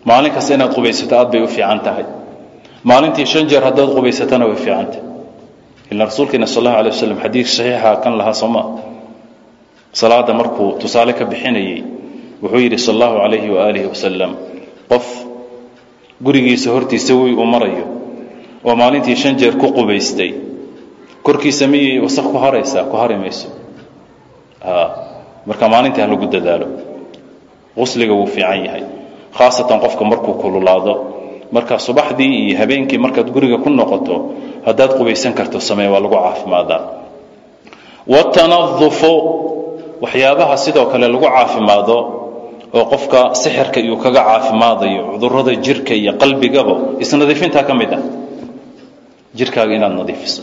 maalin kasta inaad qubaysato aad bay u fiican tahay maalintii shan jeer haddaad qubaysatana way fiican tahay ila rasuulkeena sal allahu alay waslam xadiid saxiixa kan lahaa sooma salaada markuu tusaale ka bixinayey wuxuu yidhi sal allahu calayhi waaalihi wasalam qof gurigiisa hortiisa wey uu marayo oo maalintii shan jeer ku qubaystay korkiisa miyay wasaq ku haraysaa? Ku hari mayso. Marka maalintii ha lagu dadaalo. Qusliga wuu fiican yahay khaasatan qofka markuu kululaado marka subaxdii iyo habeenkii markaad guriga ku noqoto haddaad qubaysan karto samee waa lagu caafimaadaa watanadufu waxyaabaha sidoo kale lagu caafimaado oo qofka sixirka iyuu kaga caafimaadayo cudurrada jirka iyo qalbigaba isnadiifintaa ka mid ah. Jirkaaga inaad nadiifiso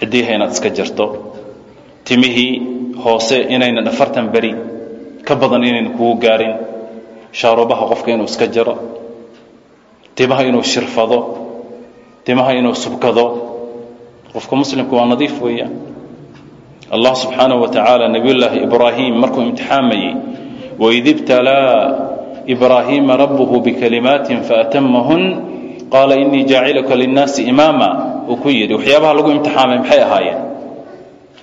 cidiiha inaad iska jarto timihii hoose inaynan afartan beri ka badan inaynan kugu gaarin shaarubaha qofka inuu iska jaro timaha inuu shirfado timaha inuu subkado. Qofka muslimka waa nadiif weeyaan allah subxaanaه wa tacaala nebiyullaahi ibraahim markuu imtixaamayey waid ibtalaa ibraahiima rabbuhu bikalimaatin faatamahun qaala inii jaaciluka linnaasi imaama. Uu ku yidhi waxyaabaha lagu imtixaamay maxay ahaayeen?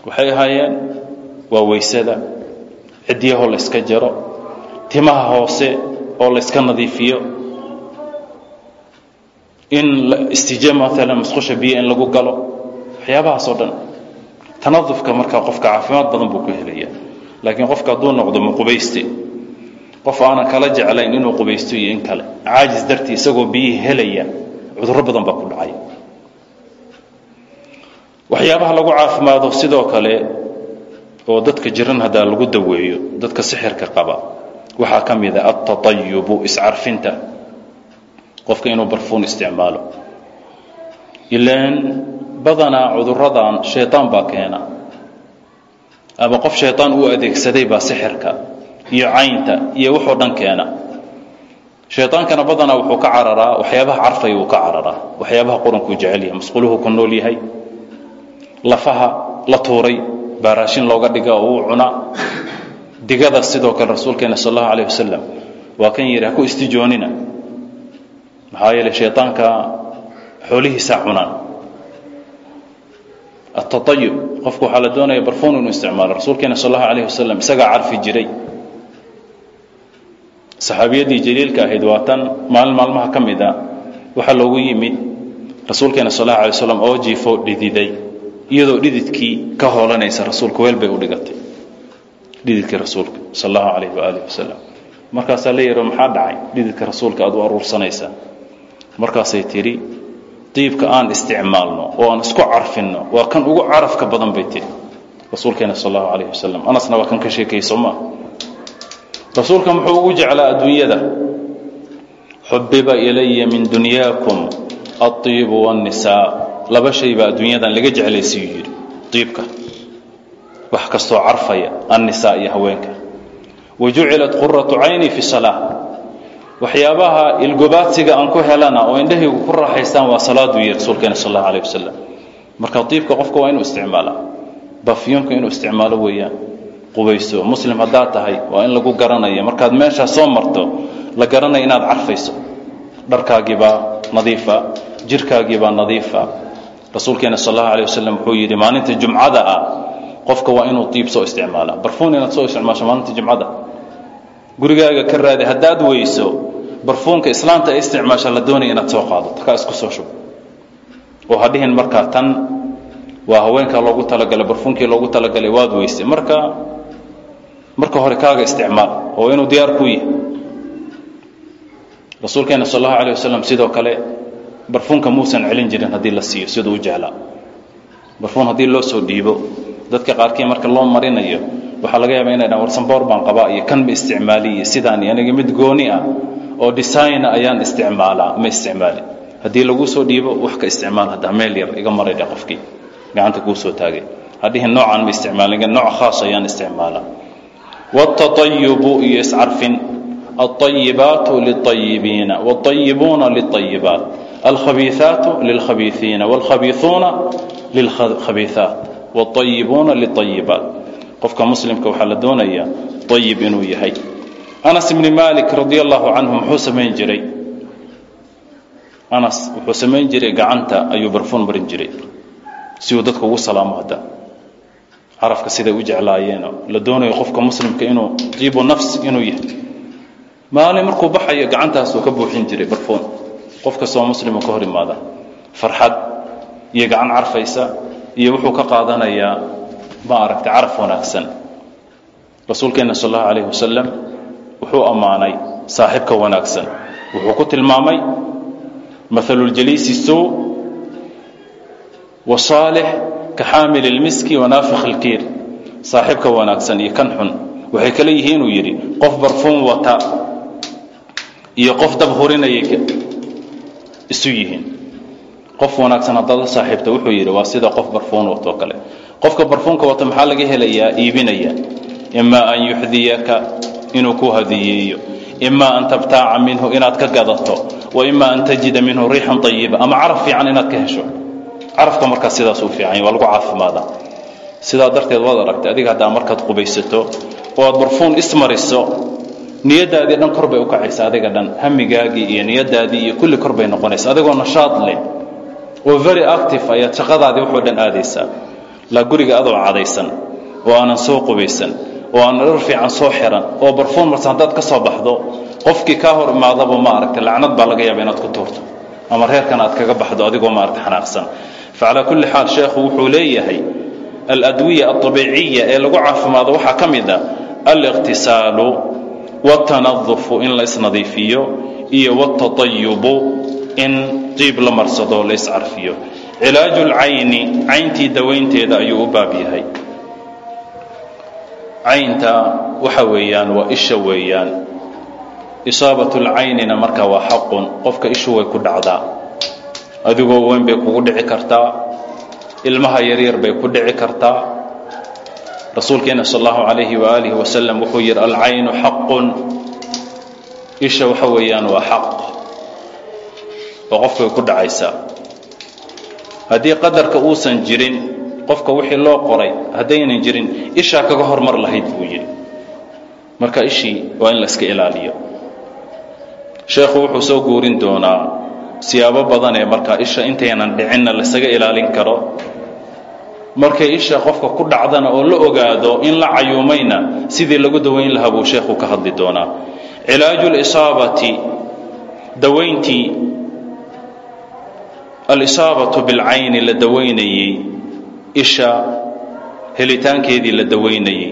Waxay ahaayeen waa weysada. Cidyahoo la yska jaro. Timaha hoose oo la yska nadiifiyo in istija maalan musqusha biyo in lagu galo waxyaabahaas oo dhan tanadufka markaa qofka caafimaad badan buu ku helaya laakiin qofka hadduu noqdo muqubayste qof aanan kala jeclayn inuu qubaysto iyo in kale. Caajis dartii isagoo biyihii helaya cudurro badan baa ku dhacay. Waxyaabaha lagu caafimaado sidoo kale oo dadka jiran haddaa lagu daweeyo dadka sixirka qaba waxaa ka mid a altatayubu iscarfinta qofka inuu barfuun isticmaalo. Ilaan badanaa cuduradan shayطaan baa keena. Ama qof shayطaan uu adeegsaday baa sixirka iyo caynta iyo waxoo dhan keena. Shayaankana badanaa wuxuu ka cararaa waxyaabaha carfaya uu ka cararaa. Waxyaabaha qurankuu jecel yahay masquuluhu ku nool yahay. Lafaha la tuuray baa raashin looga dhiga oo uu cunaa. Digada sidoo kale rasuulkeena sal allahu alayh wasalam waa kan yidhi ha ku istijoonina maxaa yeeley shaydaanka xoolihiisaa cunaan ataayub qofku waxaa la doonaya barfuun inuu isticmaalo. Rasuulkeena sal allahu alayh wasalam isagaa carfi jiray. Saxaabiyadii jaliilka ahayd waa tan maalin maalmaha ka mid a waxaa loogu yimid rasuulkeena sal allahu alay waslam oo jiifo dhididay iyadoo dhididkii ka hoolanaysa rasuulka weel bay u dhigatay. Dhididkii rasuulka sal allahu alayh waaalih wasalam markaasaa la yidhi maxaa dhacay? Dhididka rasuulka aad u aruursanaysaa markaasay tidhi diibka aan isticmaalno oo aan isku carfinno waa kan ugu carafka badan bay tidhi. Rasuulkeena sal allahu alayh wasalam anasna waa kan ka sheekayay soo rasuulka muxuu ugu jeclaa adduunyada. Xubiba ilaya min dunyaakum aiibu wاnnisaa laba shay baa adduunyadan laga jeclaysiyuu yidhi iibka wax kastoo carfaya annisaa iyo haweenka. Wa jucilat quratu cayni fi salaa waxyaabaha ilgobaadsiga aan ku helana oo indhahaygu ku raaxaystaan waa salaaduu yihi rasuulkeena sal allahu alayh wasalam marka iibka qofka waa inuu isticmaalaa bafyuumka inuu isticmaalo weeyaan. Qubayso muslim haddaad tahay waa in lagu garanaya markaad meeshaa soo marto la garanaya inaad carfayso. Dharkaagiibaa nadiifa jirkaagiibaa nadiifa. Rasuulkeena sal allahu alay wasalam wuxuu yidhi maalinta jumcada ah qofka waa inuu diib soo isticmaala. Barfuun inaad soo isticmaasho maalinta jumcada gurigaaga ka raadi haddaad weyso barfuunka islaamta ay isticmaasha la doonaya inaad soo qaado takaa isku soo shub. Oo ha dhihin markaa tan waa haweenkaa loogu talagalay barfuunkii loogu talagalay waad weysay marka marka hore kaaga isticmaal oo inuu diyaar ku yahay. Rasuulkeena sal allahu alayh wasalam sidoo kale barfuunka muusan celin jirin haddii la siiyo siduu u jeclaa. Barfuun haddii loo soo dhiibo dadka qaarkii marka loo marinayo waxaa laga yaaba inay dhahan warsamboor baan qabaa iyo kan ma isticmaali iyo sidaan iyo aniga mid gooni ah oo designa ayaan isticmaalaa ma isticmaali haddii laguu soo dhiibo wax ka isticmaal haddaa meel yar iga maradhe qofkii gacanta kuu soo taagay hadhihin noocaan ma isticmaalin nooc khaas ayaan isticmaalaa wاtaطayubu iyo iscarfin aلطayibaatu liلطayibiina wاطayibuuna liلطayibaat alkhabiiثaatu lilkhabiiثiina wاlkhabiiثuuna lilkhabiiثaat wاطayibuuna liلطayibaat qofka muslimka waxaa la doonayaa ayib inuu yahay. Anas ibni malik radi allahu canhu muxuu samayn jiray. Anas wuxuu samayn jiray gacanta ayuu barfuun marin jiray si uu dadka ugu salaamo hadda. Carafka siday u jeclaayeenoo la doonayo qofka muslimka inuu diibu nafs inuu yahay. Maalin markuu baxayo gacantaasuu ka buuxin jiray barfuun. Qof kastoo muslimu ka hor imaada farxad iyo gacan carfaysa iyo wuxuu ka qaadanayaa ma aragtay caraf wanaagsan. Rasuulkeenna sal allahu alayh wasalam wuxuu ammaanay saaxibka wanaagsan. Wuxuu ku tilmaamay maaluljaliisi suu wasaalix ka xaamil ilmiski wanaafikh ilkiir saaxibka wanaagsan iyo kan xun. Waxay kale yihiin uu yidhi qof barfuun wata iyo qof dab hurinayay isu yihiin. Qof wanaagsan haddaad la saaxiibta wuxuu yidhi waa sida qof barfuun watoo kale qofka barfuunka wata maxaa laga helayaa? Iibinaya. Imaa an yuxdiyaka inuu ku hadiyeeyo. Imaa an tabtaaca minhu inaad ka gadato. Wa imaa an tajida minhu riixan ayiba ama caraf fiican inaad ka hesho. Carafka markaas sidaas u fiicanya waa lagu caafimaada. Sidaa darteed waad aragtay adiga haddaa markaad qubaysato oo aad barfuun ismariso niyadaadii dhan kor bay u kacaysa adiga dhan. Hamigaagii iyo niyadaadii iyo kulli kor bay noqonaysa adigoo nashaad leh oo very active ayaad shaqadaadii wuxuu dhan aadaysaa laa guriga adoo cadaysan oo aanan soo qubaysan oo aan dhar fiican soo xiran oo barfuun marsa haddaad ka soo baxdo qofkii kaa hor imaadaba ma aragtay lacnad baa laga yaaba inaad ku tuurto ama reerkan aad kaga baxdo adigoo maaragtay xanaaqsan facalaa kulli xaal sheekhu wuxuu leeyahay aladwiya alطabiiciya ee lagu caafimaado waxaa ka mid a aliqtisaalu wاtanadufu in la isnadiifiyo iyo wاtaطayubu in diib la marsado la iscarfiyo cilaaju اlcayni cayntii dawaynteeda ayuu u baab yahay. Caynta waxa weeyaan waa isha weeyaan. Isaabat اlcaynina marka waa xaqun qofka ishu way ku dhacdaa. Adigoo weyn bay kugu dhici kartaa ilmaha yaryar bay ku dhici kartaa. Rasuulkeena sal allahu calayhi waaalihi wasalam wuxuu yidhi alcaynu xaqun. Isha waxa weeyaan waa xaq. Oo qofkay ku dhacaysaa haddii qadarka uusan jirin qofka wixii loo qoray haddaynan jirin ishaa kaga hormar lahayd buu yidhi. Marka ishii waa in la iska ilaaliyo. Sheekhu wuxuu soo guurin doonaa siyaabo badan ee markaa isha intaynan dhicinna laisaga ilaalin karo. Markay isha qofka ku dhacdana oo la ogaado in la cayuumayna sidii lagu dawayn lahaa buu sheekhu ka hadli doonaa. Cilaaju lisaabati dawayntii alisaabatu bilcayni la dawaynayey isha helitaankeedii la dawaynayey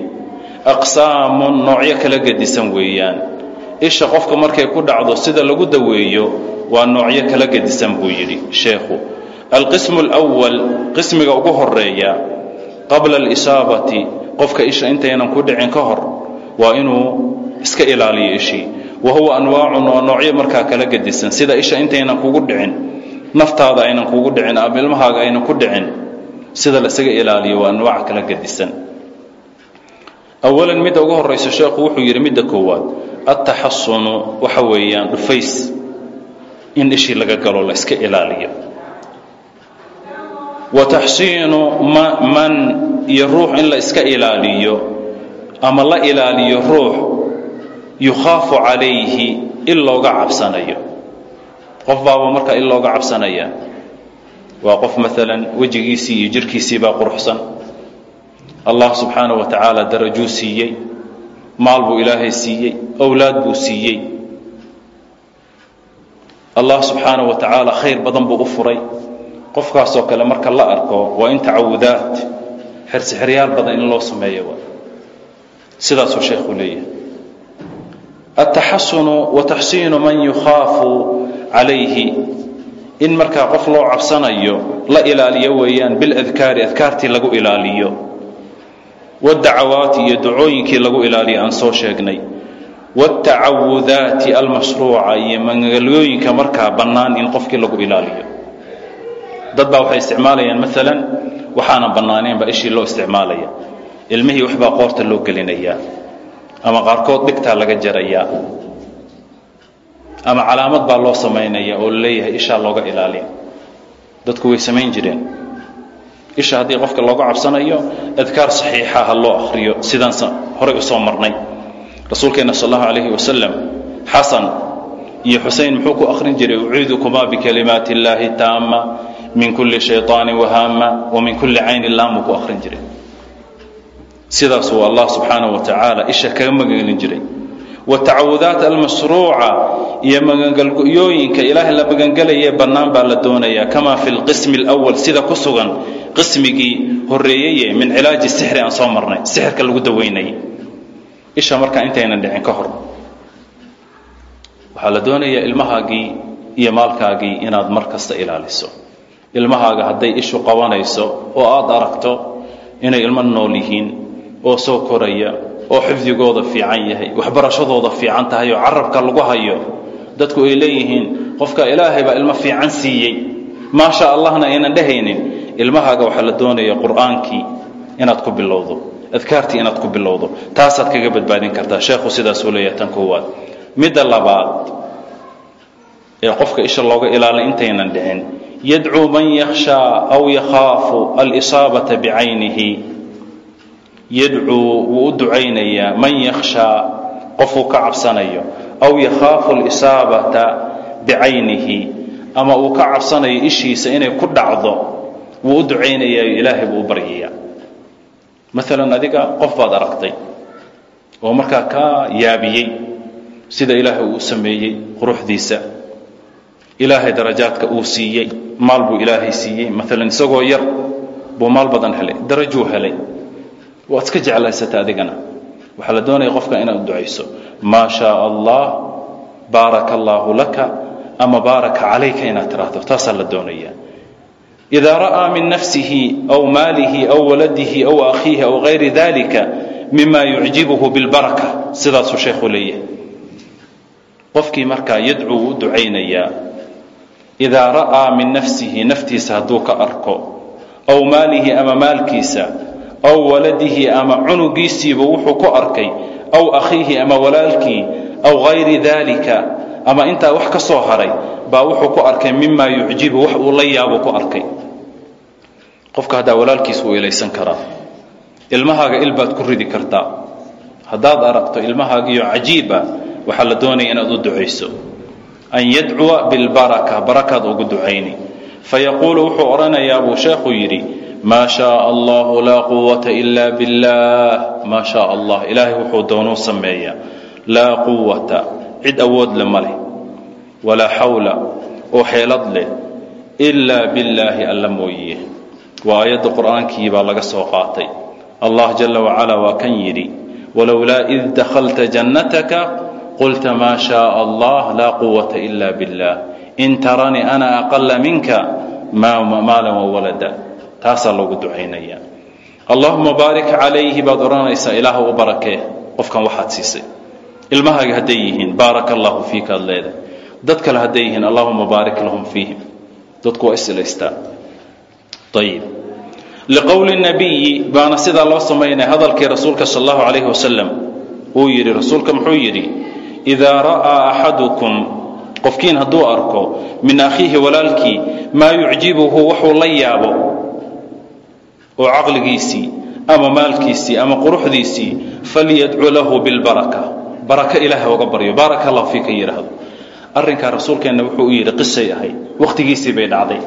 aqsaamun noocyo kala gedisan weeyaan. Isha qofka markay ku dhacdo sida lagu daweeyo waa noocyo kala gedisan buu yidhi sheekhu. Alqismu alwal qismiga ugu horreeya qabla alisaabati qofka isha intaynan ku dhicin ka hor waa inuu iska ilaaliyo ishii wa huwa anwaacun waa noocyo markaa kala gedisan. Sida isha intaynan kugu dhicin naftaada aynan kugu dhicin ama ilmahaaga aynan ku dhicin sida laisaga ilaaliyo waa anwaac kala gedisan. Awalan midda ugu horaysa sheekhu wuxuu yidhi midda koowaad altaxasunu waxa weeyaan dhufays in ishii laga galo la iska ilaaliyo. Wa taxsiinu man iyo ruux in la iska ilaaliyo ama la ilaaliyo ruux yukhaafu calayhi in looga cabsanayo qof baaba markaa in looga cabsanaya. Waa qof maalan wejigiisii iyo jirhkiisii baa quruxsan. Allah subxaana wa tacaala darajuu siiyey maal buu ilaahay siiyey owlaad buu siiyey. Allah subxaana wa tacaala khayr badan buu u furay. Qofkaasoo kale marka la arko waa in tacawudaad xirsixiryaal badan in loo sameeyo waa. Sidaasuu sheekhu leeyahay. Altaxasunu wa taxsiinu man yukhaafu calayhi in markaa qof loo cabsanayo la ilaaliyo weeyaan biladkaari adkaartii lagu ilaaliyo. Wadacawaati iyo ducooyinkii lagu ilaaliyo aan soo sheegnay. Wاtacawudaati almashruuca iyo magalyooyinka markaa bannaan in qofkii lagu ilaaliyo. Dad baa waxay isticmaalayaan maalan waxaanan bannaanayn baa ishii loo isticmaalaya. Ilmihii waxbaa qoorta loo gelinayaa ama qaarkood dhigtaa laga jarayaa ama calaamad baa loo samaynaya oo la leeyahay ishaa looga ilaaliya dadku way samayn jireen. Isha haddii qofka looga cabsanayo adkaar saxiixa ha loo akhriyo. Sidaan horay u soo marnay. Rasuulkeenna sal allahu calayhi wasalam xasan iyo xusein muxuu ku akhrin jiray uciidukumaa bikalimaati illaahi taama min kulli shayطaanin wahaama wa min kulli caynin laamuu ku akhrin jiray. Sidaasuu allah subxaanaه wa tacaala isha kaga magangelin jiray watacawudaat almashruuca iyo magangelgoyooyinka ilaahay la magangelayee bannaan baa la doonayaa kama fi lqismi اlأwal sida ku sugan qismigii horeeyeye min cilaaji sixri aan soo marnay sixirka lagu dawaynayay isha markaa intaynan dhicin ka hor. Waxaa la doonayaa ilmahaagii iyo maalkaagii inaad mar kasta ilaaliso. Ilmahaaga hadday ishu qabanayso oo aad aragto inay ilmo nool yihiin oo soo koraya oo xifdigooda fiican yahay waxbarashadooda fiican tahay oo carabka lagu hayo. Dadku ay leeyihiin qofka ilaahay baa ilmo fiican siiyey. Maasha allahna aynan dhehaynin ilmahaaga waxaa la doonaya qur'aankii inaad ku bilowdo adkaartii inaad ku bilowdo. Taasaad kaga badbaadin kartaa. Sheekhu sidaasuu leeyahay tan koowaad. Midda labaad ee qofka isha looga ilaalay intaynan dhicin yadcuu man yakhshaa aw yakhaafu alisaabata bicaynihi yadcuu wuu u ducaynayaa man yakhshaa qofuu ka cabsanayo. Aw yakhaafu alisaabata bicaynihi ama uu ka cabsanayo ishiisa inay ku dhacdo wuu u ducaynayaayo ilaahay buu u baryayaa. Maalan adiga qof baad aragtay oo markaa kaa yaabiyey sida ilaahay uu sameeyey quruxdiisa. Ilaahay darajaadka uu siiyey maal buu ilaahay siiyey. Maalan isagoo yar buu maal badan helay darajuu helay waad iska jeclaysata adigana. Waxaa la doonaya qofka inaad ducayso. Maa shaa allah baaraka allaahu laka ama baaraka calayka inaad tiraahdo. Taasaa la doonaya. Idaa ra'aa min nafsihi aw maalihi aw waladihi aw akhiihi aw gayri dalika mima yucjibuhu bilbaraka. Sidaasuu sheekhu leeyahay. Qofkii markaa yadcuu u ducaynayaa idaa ra'aa min nafsihi naftiisa hadduu ka arko aw maalihi ama maalkiisa aw waladihi ama cunugiisiiba wuxuu ku arkay aw akhiihi ama walaalkii aw hayri dalika ama intaa wax ka soo haray baa wuxuu ku arkay mimaa yucjibu wax uu la yaabo ku arkay. Qofka haddaa walaalkiis wuu ilaysan karaa. Ilmahaaga il baad ku ridi kartaa. Haddaad aragto ilmahaagiyo cajiiba waxaa la doonaya inaad u ducayso. An yadcuwa bilbaraka barakaad ugu ducayni. Fayaquulu wuxuu odhanayaa buu sheekhu yidhi maa shaaa allahu laa quwata ila billah. Maa shaa allah ilaahay wuxuu doonuu sameeyaa laa quwata cid awood le ma leh walaa xawla oo xeelad leh ilaa billaahi alla mooye. Waa aayadda qur'aankii baa laga soo qaatay. Allah jala wacala waa kan yidhi walowlaa id dakhalta jannataka qulta maa shaaa allah laa quwata ila billah. In taranii ana aqala minka maalan wawalada taasaa loogu ducaynaya. Allahuma baarik calayhi baad odhanaysaa ilaah u barakee qofkan waxaad siisay. Ilmahaaga hadday yihiin baaraka allahu fiika ad leedahay. Dad kale hadday yihiin allahuma baarik lahum fiihim dadku waa isilaystaa ayib liqowli nabiyi baana sidaa loo samaynaya hadalkii rasuulka sal allahu calayhi wasalam uu yidhi rasuulka muxuu yidhi idaa ra'aa axadukum qofkiin hadduu arko min akhiihi walaalkii maa yucjibuhu wuxuu la yaabo oo caqligiisii ama maalkiisii ama quruxdiisii falyadcu lahu bilbaraka. Baraka ilaaha oga baryo. Baaraka allah fiika yidhaahdo arrinkaa rasuulkeenna wuxuu u yidhi qisay ahayd wakhtigiisii bay dhacday.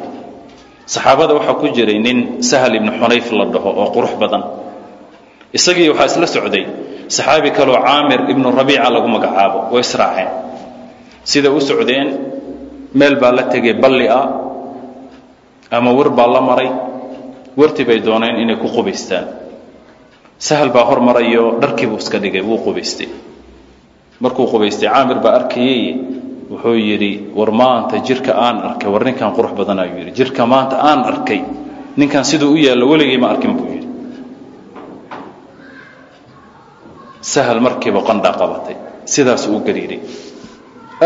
Saxaabada waxaa ku jiray nin sahal ibnu xunayf la dhaho oo qurux badan. Isagii waxaa isla socday. Saxaabi kaloo caamir ibnu rabiica lagu magacaabo way israaceen. Sida u socdeen meel baa la tegay balli ah ama war baa la maray wartii bay dooneen inay ku qubaystaan sahal baa hor marayo dharkii buu iska dhigay wuu qubaystay markuu qubaystay caamir baa arkayey wuxuu yidhi war maanta jirka aan arkay war ninkan qurux badan ayuu yidhi. Jirka maanta aan arkay ninkan siduu u yaallo weligay ma arkin buu yidhi. Sahal markiiba qandhaa qabatay sidaasuu u gariiray.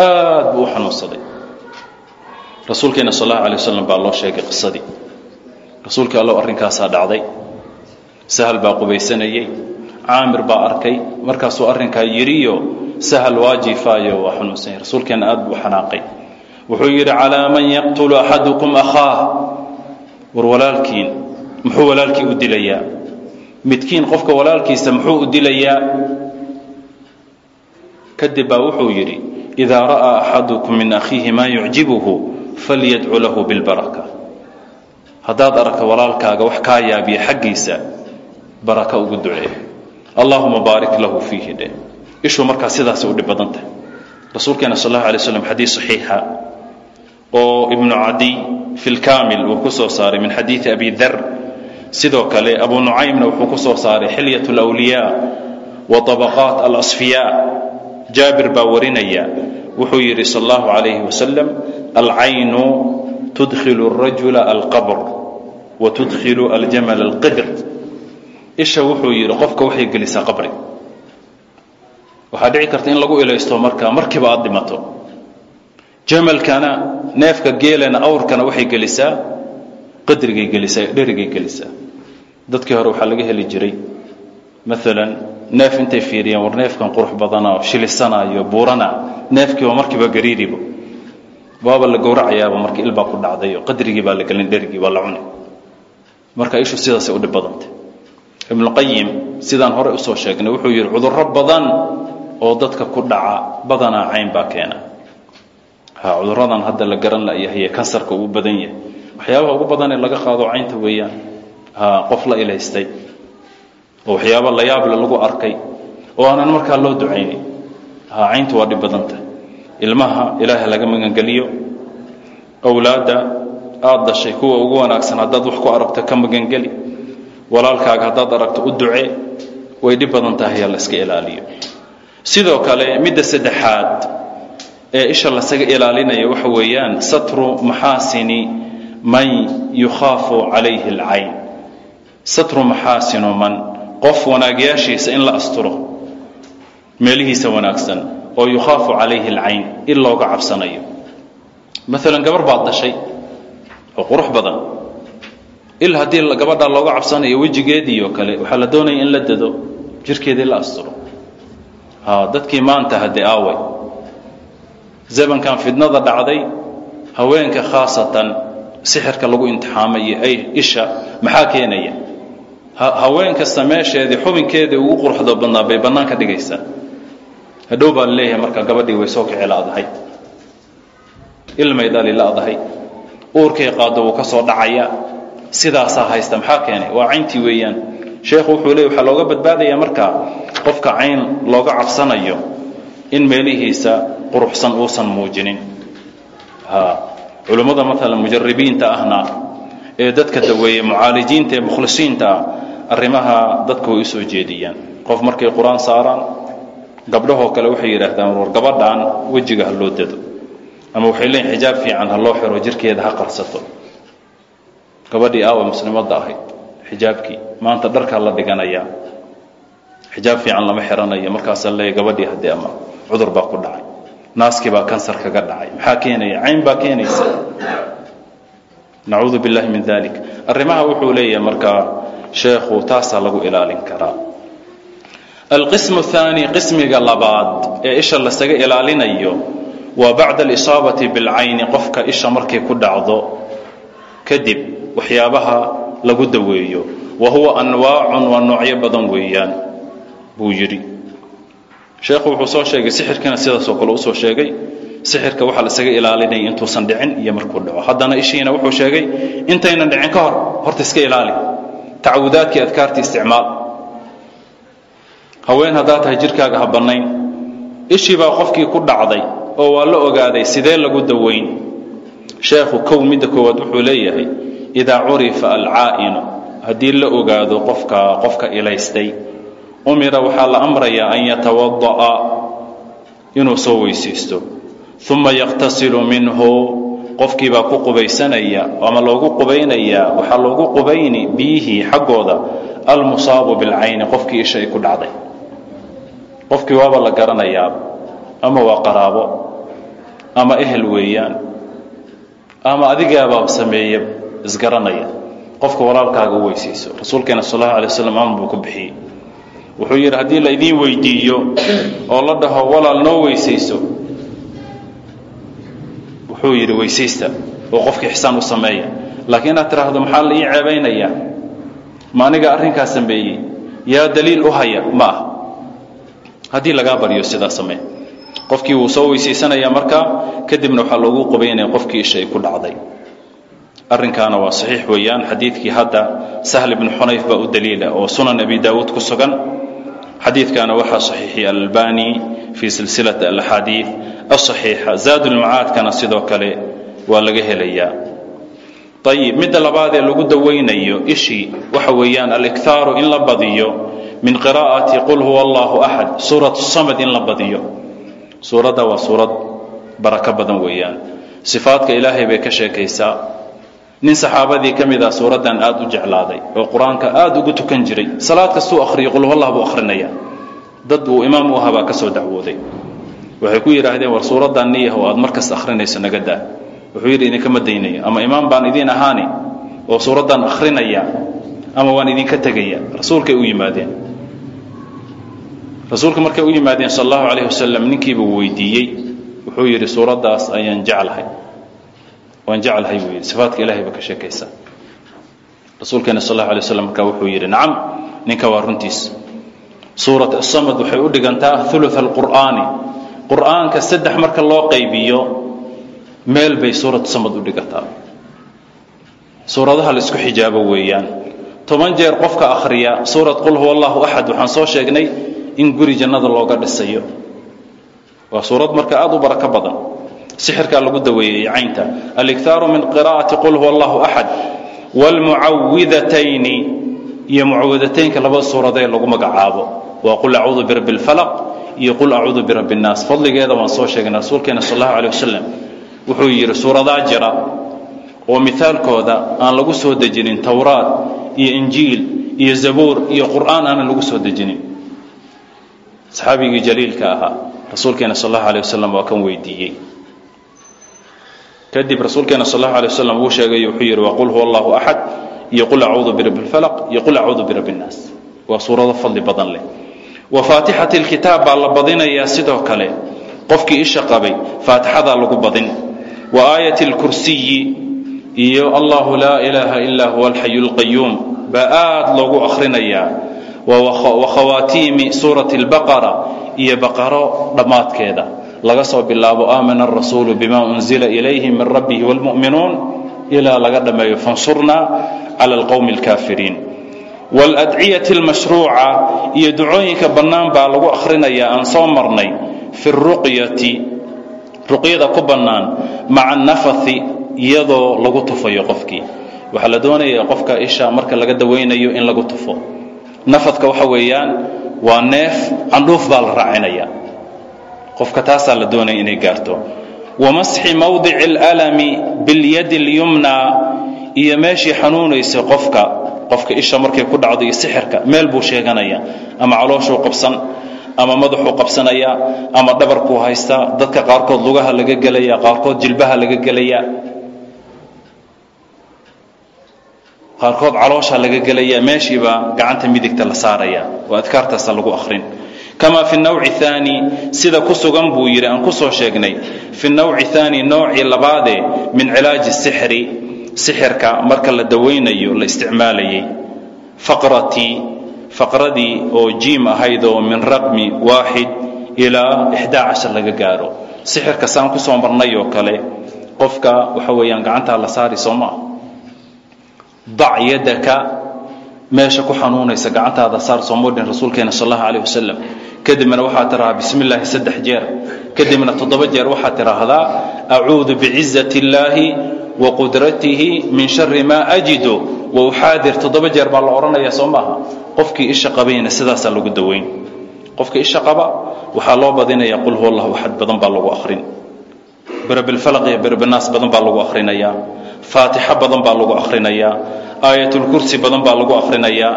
Aad buu u xanuunsaday. Rasuulkeena sal allahu alay wasalam baa loo sheegay qisadii rasuulkii allow arrinkaasaa dhacday. Sahal baa qubaysanayey caamir baa arkay. Markaasuu arrinkaa yidhiyo sahal waa jiifaayo waa xanuunsanyay rasuulkeenna aad buu xanaaqay. Wuxuu yidhi calaa man yaqtulu axadukum akhaah war walaalkiin muxuu walaalkii u dilayaa? Midkiin qofka walaalkiisa muxuu u dilayaa? Kadib baa wuxuu yidhi idaa ra'aa axadukum min akhiihi maa yucjibuhu falyadcu lahu bilbaraka haddaad aragto walaalkaaga wax kaa yaabiya xaggiisa baraka ugu ducee allaahuma baarik lahu fiihi dhe ishu markaa sidaas u dhib badan tahay. Rasuulkeena sal allahu alay slam xadiid saxiixa oo ibnu cadiy fi lkaamil uu ku soo saaray min xadiidi abi dar. Sidoo kale abu nucaymna wuxuu ku soo saaray xilyat alwliyaa wa طabaqaat alasfiyaa jaabir baa warinaya wuxuu yidhi sal allahu calayhi wasalam alcaynu tudkhilu arajula alqabr wa tudkhilu aljamal alqidr isha wuxuu yidhi qofka waxay gelisaa qabri waxaa dhici karta in lagu ilaysto markaa markiiba aad dhimato jamalkana neefka geelana awrkana waxay gelisaa qadrigay gelisaa dherigay gelisaa dadkii hore waxaa laga heli jiray maalan neef intay fiiriyeen war neefkan qurux badanao shilisanaayo buurana neefkiiba markiiba gariiribo waaba la gowracayaaba marka ilbaa ku dhacdayo qadrigii baa la gelin dherigii baa la cuni marka ishu sidaasay u dhib badantay ibnuqayim sidaan hore u soo sheegnay wuxuu yidhi cudurro badan oo dadka ku dhaca badanaa cayn baa keena. Cudurradan hadda la garan layahay kansarka ugu badan yahay. Waxyaabaha ugu badanee laga qaado caynta weeyaan qof la ilaystay oo waxyaaba layaable lagu arkay oo aanan markaa loo ducaynin cayntu waa dhib badantah ilmaha ilaahay laga magangeliyo awlaadda aada dhashay kuwa ugu wanaagsan haddaad wax ku aragto ka magangeli walaalkaaga haddaad aragto u duce way dhib badan tahay ha la ilaaliyo. Sidoo kale midda saddexaad ee isha lasaga ilaalinayo waxa weeyaan satru maxaasini man yukhaafu calayhi alcayn. Satru maxaasinu man qof wanaagyaashiisa in la asturo meelihiisa wanaagsan oo yukhaafu calayhi alcayn in looga cabsanayo. Maalan gabar baad dhashay oo qurux badan. Il haddii gabadhaa looga cabsanayo wejigeedii oo kale waxaa la doonaya in la dado jirkeedii la asturo. Dadkii maanta hadde aaway zamankan fidnada dhacday haweenka khaasatan sixirka lagu imtixaamay iyo ay isha maxaa keenaya? Haween kasta meesheedii xubinkeedii ugu quruxdo badnaa bay bannaan ka dhigaysaa. Hadhow baa la leeyahay marka gabadhii way soo kici la'dahay ilmay dhali la'dahay uurkay qaado wuu ka soo dhacaya. Sidaasaa haysta maxaa keenay? Waa cayntii weeyaan. Sheekhu wuxuu leey waxaa looga badbaadayaa markaa qofka cayn looga cabsanayo in meelihiisa quruxsan uusan muujinin. Culummada maalan mujaribiinta ahna ee dadka daweeye mucaalijiinta ee mukhlisiinta ah arrimaha dadka way u jeediyaan. Qof markay qur'aan saaraan gabdhahoo kale waxay yidhaahdaan war gabadhan wejiga ha loo dado ama waxay leeyiin xijaab fiican ha loo xiro jirkeeda ha qarsato. Gabadhii aawa muslimadda ahayd xijaabkii maanta dharkaa la dhiganayaa xijaab fiican lama xiranayo markaasaa leeya gabadhii haddii ama cudur baa ku dhacay. Naaskii baa kansar kaga dhacay. Maxaa keenaya? Cayn baa keenaysa. Nacuudu billahi min dalik arrimaha wuxuu leeyahay markaa sheekhu taasaa lagu ilaalin karaa. Alqismu thaani qismiga labaad ee isha lasaga ilaalinayo waa bacda alisaabati bilcayni qofka isha markay ku dhacdo kadib waxyaabaha lagu daweeyo. Wa huwa anwaacun waa noocyo badan weeyaan buu yidhi. Sheekhu wuxuu soo sheegay sixirkiina sidaasoo kale u soo sheegay. Sixirka waxaa lasaga ilaalinaya intuusan dhicin iyo markuu dhaco. Haddana ishiina wuxuu sheegay intaynan dhicin ka hor horta iska ilaali. Tacawudaadkii adkaartii isticmaal. Haween haddaa tahay jirkaaga ha bannayn. Ishii baa qofkii ku dhacday oo waa la ogaaday sidee lagu dawayn sheekhu kow midda koowaad wuxuu leeyahay idaa curifa alcaa'inu haddii la ogaado qofka qofka ilaystay. Umira waxaa la amrayaa an yatawada'a inuu soo weysaysto uma yaqtasilu minhu qofkiibaa ku qubaysanaya ama loogu qubaynayaa waxaa loogu qubayni biyihii xaggooda almusaabu bilcayni qofkii isha ay ku dhacday. Qofkii waaba la garanayaa ama waa qaraabo ama ehel weeyaan ama adigaabaa sameeya isgaranaya. Qofka walaalkaaga u weysayso rasuulkeena sal allahu alay waslam buu ku bixiyey. Wuxuu yidhi haddii la idiin weydiiyo oo la dhaho walaal noo weysayso wuxuu yidhi weysaysta oo qofka ixsaan u sameeya. Laakiin inaad tidhaahdo maxaa la ii ceebaynayaa ma aniga arrinkaa sameeyey? Yaa daliil u haya? Ma ah haddii lagaa baryo sidaa samee qofkii wuu soo weysaysanayaa markaa kadibna waxaa loogu qubaynaya qofkii isha ay ku dhacday. Arrinkaana waa saxiix weeyaan. Xadiidkii hadda sahl ibnu xunayf baa u daliila oo sunan abi daawuud ku sugan. Xadiidkaana waxaa saxiixiyay alalbani fii silsilati alaxaadiid asaxiixa zaadulmacaadkana sidoo kale waa laga helayaa. Ayib midda labaad ee lagu dawaynayo ishii waxa weeyaan aliktaaru in la badiyo min qiraa'ati qul huwa allahu axad suurat samad in la badiyo suuradda waa suurad barako badan weeyaan. Sifaadka ilaahay bay ka sheekaysaa. Nin saxaabadii ka mid ah suuraddan aad u jeclaaday oo qur'aanka aad ugu tukan jiray salaad kastuu akhriyo qul huwallah buu akhrinaya dad uu imaam u ahaa baa ka soo dacwooday. Waxay ku yidhaahdeen war suuraddan oo aad markasta akhrinayso naga daa. Wuxuu yidhi idinkama daynayo ama imaam baan idiin ahaani oo suuraddan akhrinaya ama waan idinka tegaya rasuulkay u yimaadeen rasuulka markay u yimaadeen sal allahu calayh wasalam ninkiibuu weydiiyey. Wuxuu yidhi suuraddaas ayaan jeclahay. Waan jeclahay buu yidhi. Sifaadka ilahay ba ka sheekaysa. Rasuulkeena sal allahu alay markaa wuxuu yidhi nacam ninka waa runtiis. Suurat asamad waxay u dhigantaa uluث alqur'aani. Qur'aanka saddex marka loo qaybiyo meel bay suuratu samad u dhigataa. Suuradaha la isku xijaabo weeyaan. Toban jeer qofka akhriya suurat qul huwa allahu axad waxaan soo sheegnay in guri jannada looga dhisayo waa suurad marka aad u barako badan sixirkaa lagu daweeyey caynta aliktaaru min qiraa'ati qul huwa allahu axad wاlmucawidatayni iyo mucawadataynka labada suuradee lagu magacaabo waa qul acuudu birabbi اlfalaq iyo qul acuudu birabbi اnnaas fadligeeda waan soo sheegnay rasuulkeena sal allahu alيh wasalam wuxuu yidhi suuradaa jira oo mihaalkooda aan lagu soo dejinin towraad iyo injiil iyo zabuur iyo qur'aan aanan lagu soo dejinin saxaabigii jaliilka ahaa rasuulkeena sal allahu alay wasalam waa kan weydiiyey. Kadib rasuulkeena sal allahu alay wasalam wuu sheegay wuxuu yidhi waqul huwa allahu axad iyo qul acuudu birabbi lfalaq iyo qul acuudu birabbi nnaas waa suurado fadli badan leh. Wa faatixati lkitaab baa la badinayaa sidoo kale. Qofkii isha qabay faatixadaa lagu badin. Wa aayati lkursiyi iyo allahu laa ilaaha ilaa huwa alxayu lqayuum baa aada loogu akhrinayaa wa khawaatiimi suurati lbaqara iyo baqaro dhammaadkeeda. Laga soo bilaabo aamana arasuulu bima unzila ilayhi min rabbihi wاlmu'minuun ilaa laga dhammeeyo fansurnaa cala alqowmi alkaafiriin. Waaladciyati almashruuca iyo ducooyinka bannaan baa lagu akhrinayaa aan soo marnay fi ruqyati ruqyada ku bannaan maca nafathi iyadoo lagu tufayo qofkii. Waxaa la doonayaa qofka isha marka laga dawaynayo in lagu tufo nafadka waxa weeyaan waa neef candhuuf baa la raacinaya qofka taasaa la doonaya inay gaarto wamasxi mawdici اlalami biاlyadi اlyumnaa iyo meeshii xanuunaysa qofka qofka isha markay ku dhacdo iyo sixirka meel buu sheeganaya ama calooshuu qabsan ama madaxuu qabsanaya ama dhabarkuu haystaa dadka qaarkood lugaha laga gelaya qaarkood jilbaha laga gelaya qaarkood caloosha laga gelaya meeshiibaa gacanta midigta la saaraya. Oo adkaartaasa lagu akhrin. Kama fi nawci aani sida ku sugan buu yidhi aan ku soo sheegnay. Fi nawci aani noocii labaadee min cilaaji sixri sixirka marka la dawaynayo la isticmaalayay. Faqratii faqradii oo jiim ahayd oo min raqmi waaxid ilaa ixdaa cashar laga gaaro. Sixirka saan ku soo marnay oo kale qofka waxa weeyaan gacantaa la saari soo maa dac yadaka meesha ku xanuunaysa gacantaada saar soomodhin rasuulkeena sal allahu alayh wasalam kadibna waxaad tidhaahdaa bismi illaahi saddex jeer. Kadibna toddoba jeer waxaad tidhaahdaa acuudu bicizati illaahi wa qudratihi min shari maa ajidu. Wa uxaadir toddoba jeer baa la odhanayaa soo maaha. Qofkii isha qabayna sidaasaa lagu dawayn qofka isha qaba waxaa loo badinayaa qul huwa allahu axad badan baa lagu akhrin. Berabilfalaq iyo berebinaas badan baa lagu akhrinayaa faatixo badan baa lagu akhrinayaa aayatulkursi badan baa lagu akhrinayaa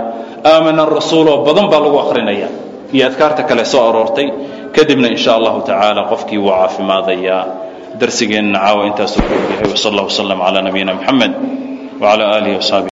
aamana rasuuloo badan baa lagu akhrinayaa iyo adkaarta kale soo aroortay. Kadibna in sha allahu tacaala qofkii wuu caafimaadayaa darsigeenna caawa intaasuu ku ogyahay wsal allah wslam calaa nabiyina moxamed wcala aalihi wasaxbi